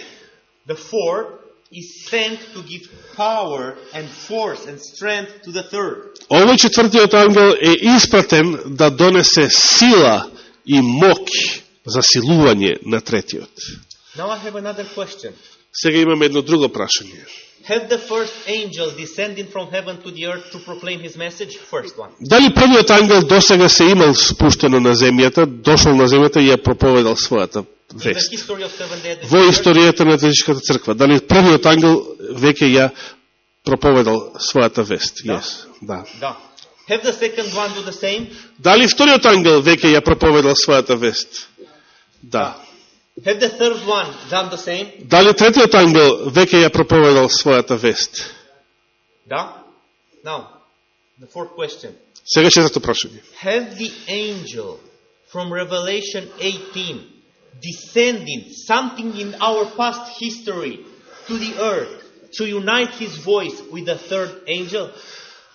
Speaker 1: The fourth is sent to give power and force and strength to the third.
Speaker 2: Овој четвртиот ангел е испратен да донесе сила и моќ за силување на третиот.
Speaker 1: Now I have another question.
Speaker 2: Сега имаме едно друго прашање.
Speaker 1: Have the first angel descended from heaven to the earth to proclaim his message? First one.
Speaker 2: Дали првиот ангел досега се имал спуштено на земјата, дошол на земјата и ја проповедал својата вест? Во историјата на Адвентичката црква, дали првиот ангел веќе ја проповедал својата вест?
Speaker 1: Да.
Speaker 2: Yes, да.
Speaker 1: Да. Have the second one do the same?
Speaker 2: Дали вториот ангел веќе ја проповедал својата вест? Да.
Speaker 1: Have the third one done the same?
Speaker 2: Дали третиот ангел веќе ја проповедал својата вест?
Speaker 1: Да. Now, the fourth question.
Speaker 2: Сега четврто прашање.
Speaker 1: Have the angel from Revelation 18 descended something in our past history to the earth to unite his voice with the third angel?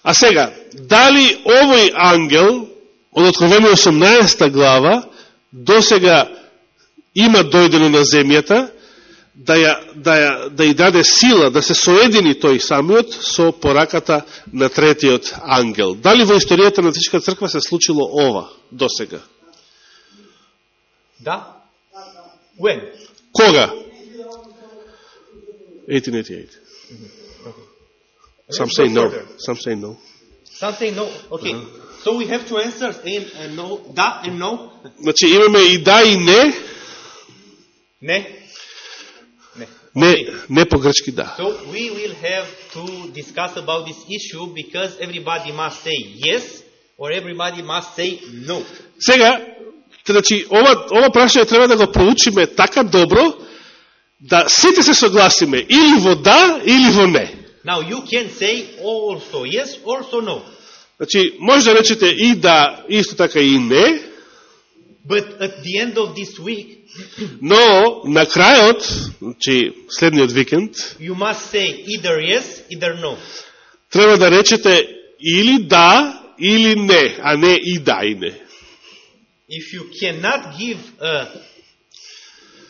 Speaker 2: А сега, дали овој ангел од Откровение 18 глава досега има дојдено на земјата да, ја, да, ја, да ја даде сила, да се соедини тој самиот со пораката на третиот ангел. Дали во историјата на Тичка црква се случило ова досега?
Speaker 1: Да. When?
Speaker 2: Кога? 1888. Some
Speaker 1: Let's
Speaker 2: say no.
Speaker 1: further.
Speaker 2: Some say no.
Speaker 1: Some say no. Okay. So we have two answers, and, and no, da and no.
Speaker 2: Значи имаме и да и не,
Speaker 1: Ne. Ne.
Speaker 2: не, не по грчки да.
Speaker 1: So we will have to discuss about this issue because everybody must say yes or everybody must say no.
Speaker 2: Сега, значи, ова, ова прашање треба да го проучиме така добро, да сите се согласиме, или во да, или во не.
Speaker 1: Now you can say also yes, also no.
Speaker 2: Значи, може да речете и да, исто така и не,
Speaker 1: But at the end of this week,
Speaker 2: но на крајот, значи, следниот викенд,
Speaker 1: you must say either yes, either no.
Speaker 2: треба да речете или да, или не, а не и да и не.
Speaker 1: If you cannot give a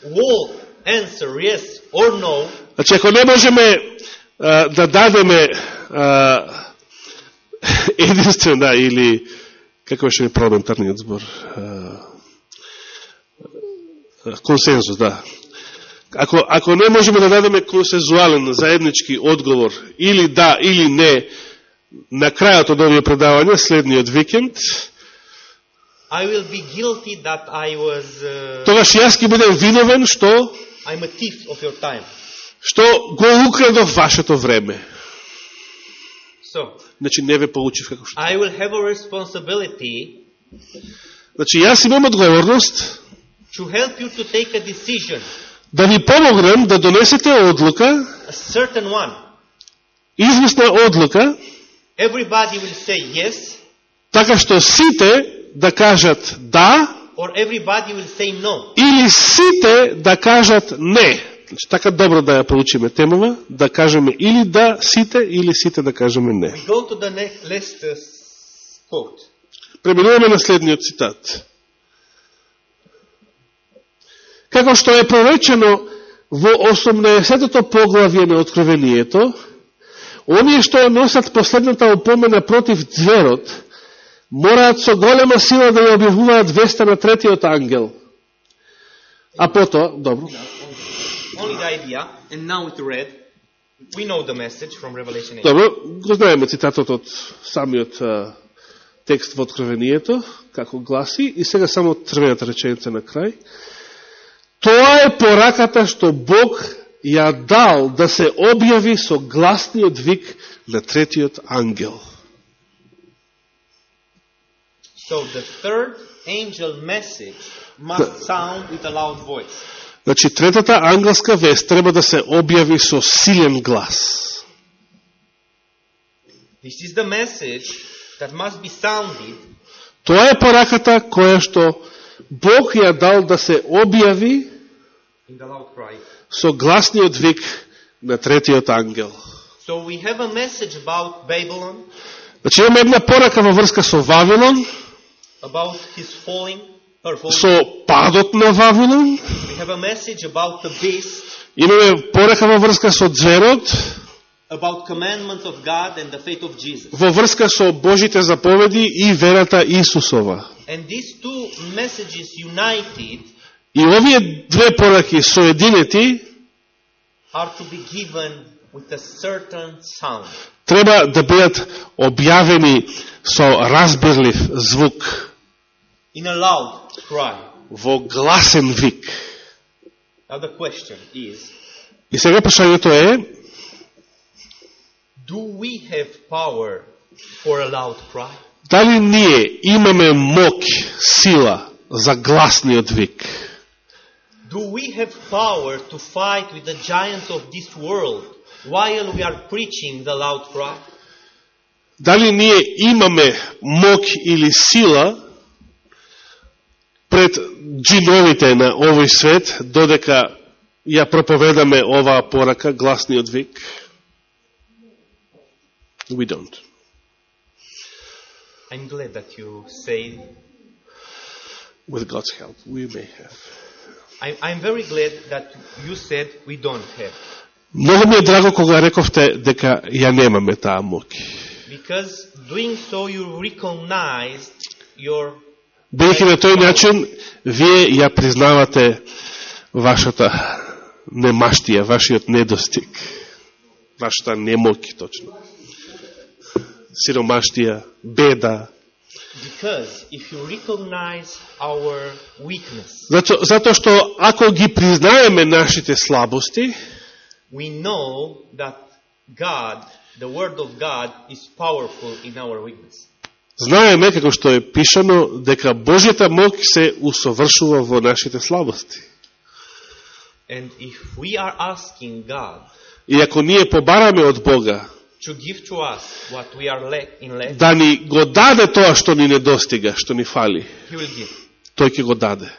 Speaker 1: whole answer yes or no,
Speaker 2: Значи, ако не можеме а, да дадеме а, *laughs* единствена или, како беше парламентарниот збор, а, консензус, да. Ако, ако не можеме да дадеме консензуален, заеднички одговор, или да, или не, на крајот од овие предавања, следниот викенд,
Speaker 1: I will be guilty that I was, uh,
Speaker 2: тогаш јас ќе бидем виновен што
Speaker 1: I'm a thief of your time.
Speaker 2: што го украдов вашето време.
Speaker 1: So,
Speaker 2: Значи не ве получив како што.
Speaker 1: I will have a responsibility
Speaker 2: Значи јас имам одговорност
Speaker 1: to help you to take a decision,
Speaker 2: да ви помогнем да донесете одлука,
Speaker 1: a certain one.
Speaker 2: известна одлука,
Speaker 1: Everybody will say yes,
Speaker 2: така што сите да кажат да,
Speaker 1: or everybody will say no.
Speaker 2: или сите да кажат не. Значи, така добро да ја получиме темава, да кажеме или да сите, или сите да кажеме не.
Speaker 1: We go to the next last uh, quote.
Speaker 2: Преминуваме на следниот цитат. Како што е проречено во 18-тото поглавје на Откровението, оние што носат последната опомена против зверот, мораат со голема сила да ја објавуваат веста на третиот ангел. А потоа, добро,
Speaker 1: Only the idea, and now it read. We know the message from Revelation 8.
Speaker 2: добро, го знаеме цитатот од самиот текст во Откровението, како гласи, и сега само трвената реченица на крај. Тоа е пораката што Бог ја дал да се објави со гласниот вик на третиот ангел.
Speaker 1: So the third angel message must sound with a loud voice.
Speaker 2: Значи, третата ангелска вест треба да се објави со силен глас.
Speaker 1: This is the message that must be sounded
Speaker 2: Тоа е пораката која што Бог ја дал да се објави
Speaker 1: in the loud cry.
Speaker 2: Со гласниот вик на третиот ангел.
Speaker 1: So we have a message about Babylon,
Speaker 2: Значи имаме една порака во врска со Вавилон,
Speaker 1: about his falling, falling.
Speaker 2: со падот на Вавилон,
Speaker 1: we have a message about the beast,
Speaker 2: имаме порака во врска со Дзверот,
Speaker 1: about commandments of God and the faith of Jesus.
Speaker 2: во врска со Божите заповеди и верата Исусова.
Speaker 1: And these two messages united
Speaker 2: И овие две пораки соединети треба да бидат објавени со разбирлив звук, во гласен вик.
Speaker 1: Is,
Speaker 2: И сега прашањето е,
Speaker 1: do we have power for a loud cry?
Speaker 2: дали ние имаме моќ, сила за гласниот вик?
Speaker 1: Do we have power to fight with the giants of this world while we are preaching the loud cry?
Speaker 2: Da li nije imame moć ili sila pred džinovite na ovaj svet, dodeka ja propovedame ova poraka glasni od? We don't.
Speaker 1: I'm glad that you say
Speaker 2: with God's help, we may have.
Speaker 1: I'm very glad that you said we don't have.
Speaker 2: Многу ми е драго кога рековте дека ја немаме таа моќ.
Speaker 1: Because doing so you recognized your
Speaker 2: Бидејќи на тој начин, вие ја признавате вашата немаштија, вашиот недостиг, вашата немоќ, точно. Сиромаштија, беда.
Speaker 1: Because if you recognize our weakness,
Speaker 2: Зато, затоа што ако ги признаеме нашите слабости,
Speaker 1: we know that God, the Word of God, is powerful in our weakness.
Speaker 2: знаеме, како што е пишано, дека Божјата моќ се усовршува во нашите слабости.
Speaker 1: And if we are asking God
Speaker 2: И ако ние побараме од Бога
Speaker 1: to give to us what we are lack in lack,
Speaker 2: да ни го даде тоа што ни недостига, што ни фали,
Speaker 1: He will give.
Speaker 2: тој ќе го даде.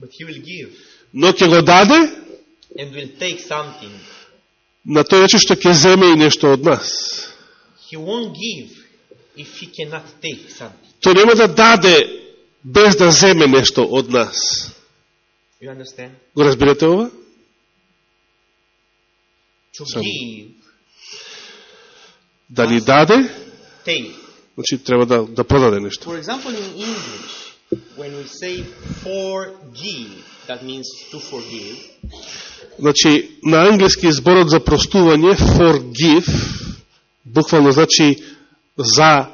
Speaker 1: But He will give
Speaker 2: Но ќе го даде
Speaker 1: and will take something.
Speaker 2: на тој начин што ќе земе и нешто од нас.
Speaker 1: He won't give if He cannot take something.
Speaker 2: Тој нема да даде без да земе нешто од нас.
Speaker 1: You understand?
Speaker 2: Го разбирате ова?
Speaker 1: To give,
Speaker 2: Да ни даде, значи треба да, да продаде нешто.
Speaker 1: For example, in English, when we say forgive, that means to forgive.
Speaker 2: Значи, на англиски зборот за простување, forgive, буквално значи за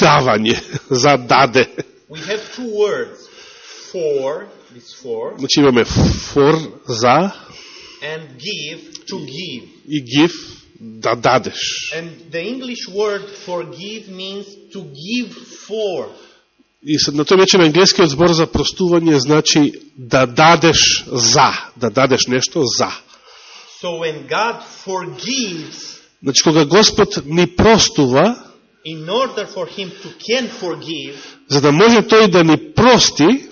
Speaker 2: давање, *laughs* за даде.
Speaker 1: We have two words, for, this for,
Speaker 2: Значи имаме for, за
Speaker 1: and give, to give.
Speaker 2: и give, да дадеш.
Speaker 1: And the English word forgive means to give for.
Speaker 2: И на тој начин англискиот збор за простување значи да дадеш за, да дадеш нешто за.
Speaker 1: So when God forgives,
Speaker 2: Значи кога Господ ни простува,
Speaker 1: in order for Him to can forgive,
Speaker 2: за да може тој да ни прости,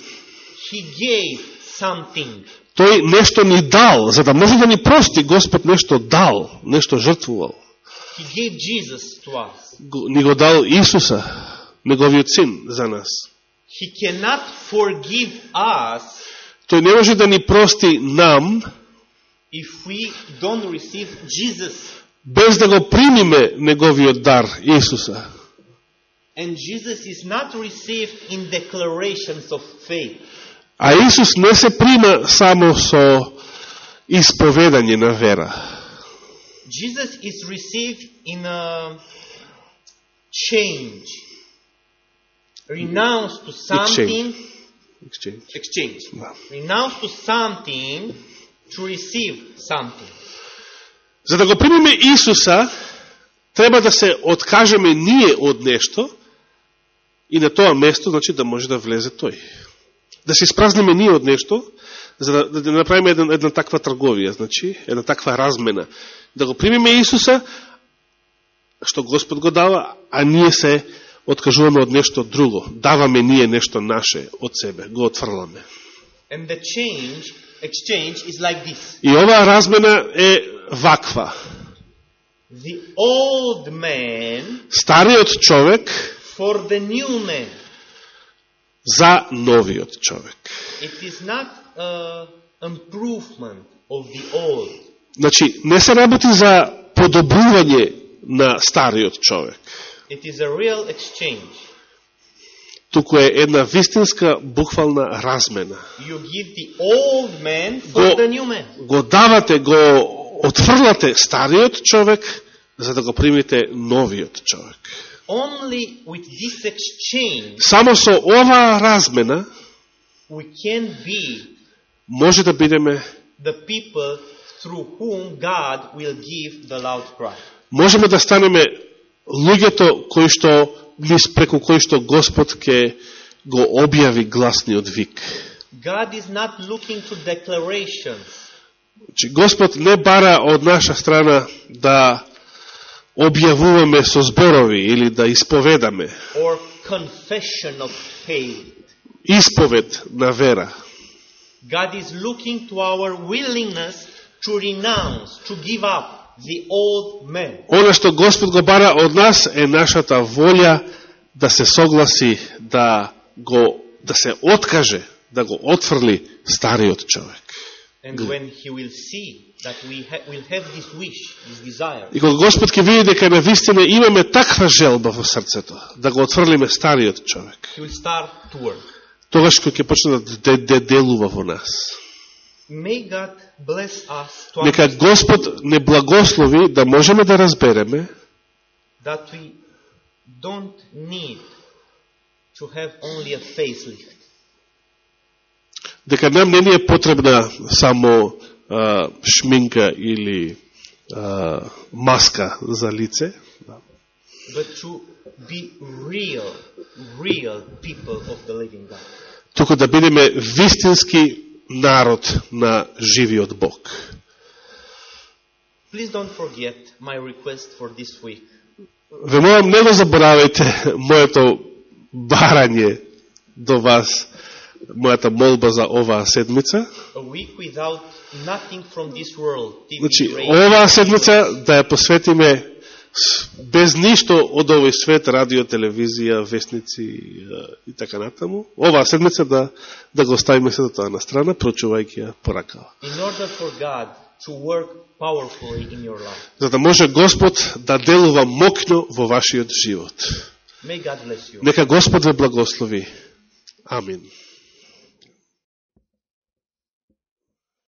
Speaker 1: He gave something.
Speaker 2: Тој нешто ни дал, за да може да ни прости, Господ нешто дал, нешто жртвувал. Ни го дал Исуса, неговиот син за нас.
Speaker 1: He cannot forgive us
Speaker 2: Тој не може да ни прости нам,
Speaker 1: if we don't receive Jesus.
Speaker 2: без да го примиме неговиот дар, Исуса.
Speaker 1: And Jesus is not received in declarations of faith.
Speaker 2: А Исус не се прима само со исповедање на вера.
Speaker 1: Jesus is received in a change. Renounce to something,
Speaker 2: Exchange.
Speaker 1: exchange.
Speaker 2: Да.
Speaker 1: Renounce to something to receive something.
Speaker 2: За да го примиме Исуса, треба да се откажеме ние од нешто и на тоа место, значи, да може да влезе тој. Да се испразниме ние од нешто, за да, да направиме една, една таква трговија, значи, една таква размена. Да го примиме Исуса, што Господ го дава, а ние се откажуваме од нешто друго. Даваме ние нешто наше од себе, го отфрламе.
Speaker 1: And the change, exchange is like this.
Speaker 2: И оваа размена е ваква.
Speaker 1: The old man
Speaker 2: Стариот човек
Speaker 1: for the new man.
Speaker 2: За новиот човек.
Speaker 1: It is not an improvement of the old.
Speaker 2: Значи, не се работи за подобрување на стариот човек,
Speaker 1: It is a real exchange.
Speaker 2: туку е една вистинска буквална размена.
Speaker 1: You give the old man for
Speaker 2: Go-
Speaker 1: the new man.
Speaker 2: Го давате, го отфрлате стариот човек, за да го примите новиот човек.
Speaker 1: Only with this exchange
Speaker 2: Само со оваа размена
Speaker 1: we can be
Speaker 2: може да бидеме,
Speaker 1: the people through whom God will give the loud cry.
Speaker 2: можеме да станеме луѓето кои што низ преку кои што Господ ќе го објави гласниот вик.
Speaker 1: God is not looking to declarations.
Speaker 2: Значи, Господ не бара од наша страна да објавуваме со зборови или да исповедаме.
Speaker 1: or confession of faith.
Speaker 2: Исповед на вера.
Speaker 1: God is looking to our willingness to renounce, to give up the old man.
Speaker 2: Оно што Господ го бара од нас е нашата волја да се согласи, да го да се откаже, да го отфрли стариот човек.
Speaker 1: And when he will see that we ha- will have this wish, this desire,
Speaker 2: И кога Господ ќе види дека на вистина имаме таква желба во срцето, да го отфрлиме стариот човек,
Speaker 1: he will start to work.
Speaker 2: тогаш кој ќе почне да де, де, делува во нас.
Speaker 1: May God bless us to
Speaker 2: Нека Господ не благослови да можеме да разбереме
Speaker 1: that we don't need to have only a facelift.
Speaker 2: Дека нам не ни е потребна само а, шминка или а, маска за лице,
Speaker 1: but to be real, real people of the living God.
Speaker 2: туку да бидеме вистински народ на живиот Бог.
Speaker 1: Please don't forget my request for this week.
Speaker 2: Ве молам, не го заборавајте моето барање до вас, мојата молба за оваа седмица. Значи, оваа седмица да ја посветиме без ништо од овој свет, радио, телевизија, вестници и така натаму. Оваа седмица да, да го оставиме се тоа на страна, прочувајќи ја поракава. За да може Господ да делува мокно во вашиот живот. Нека Господ ве благослови. Амин.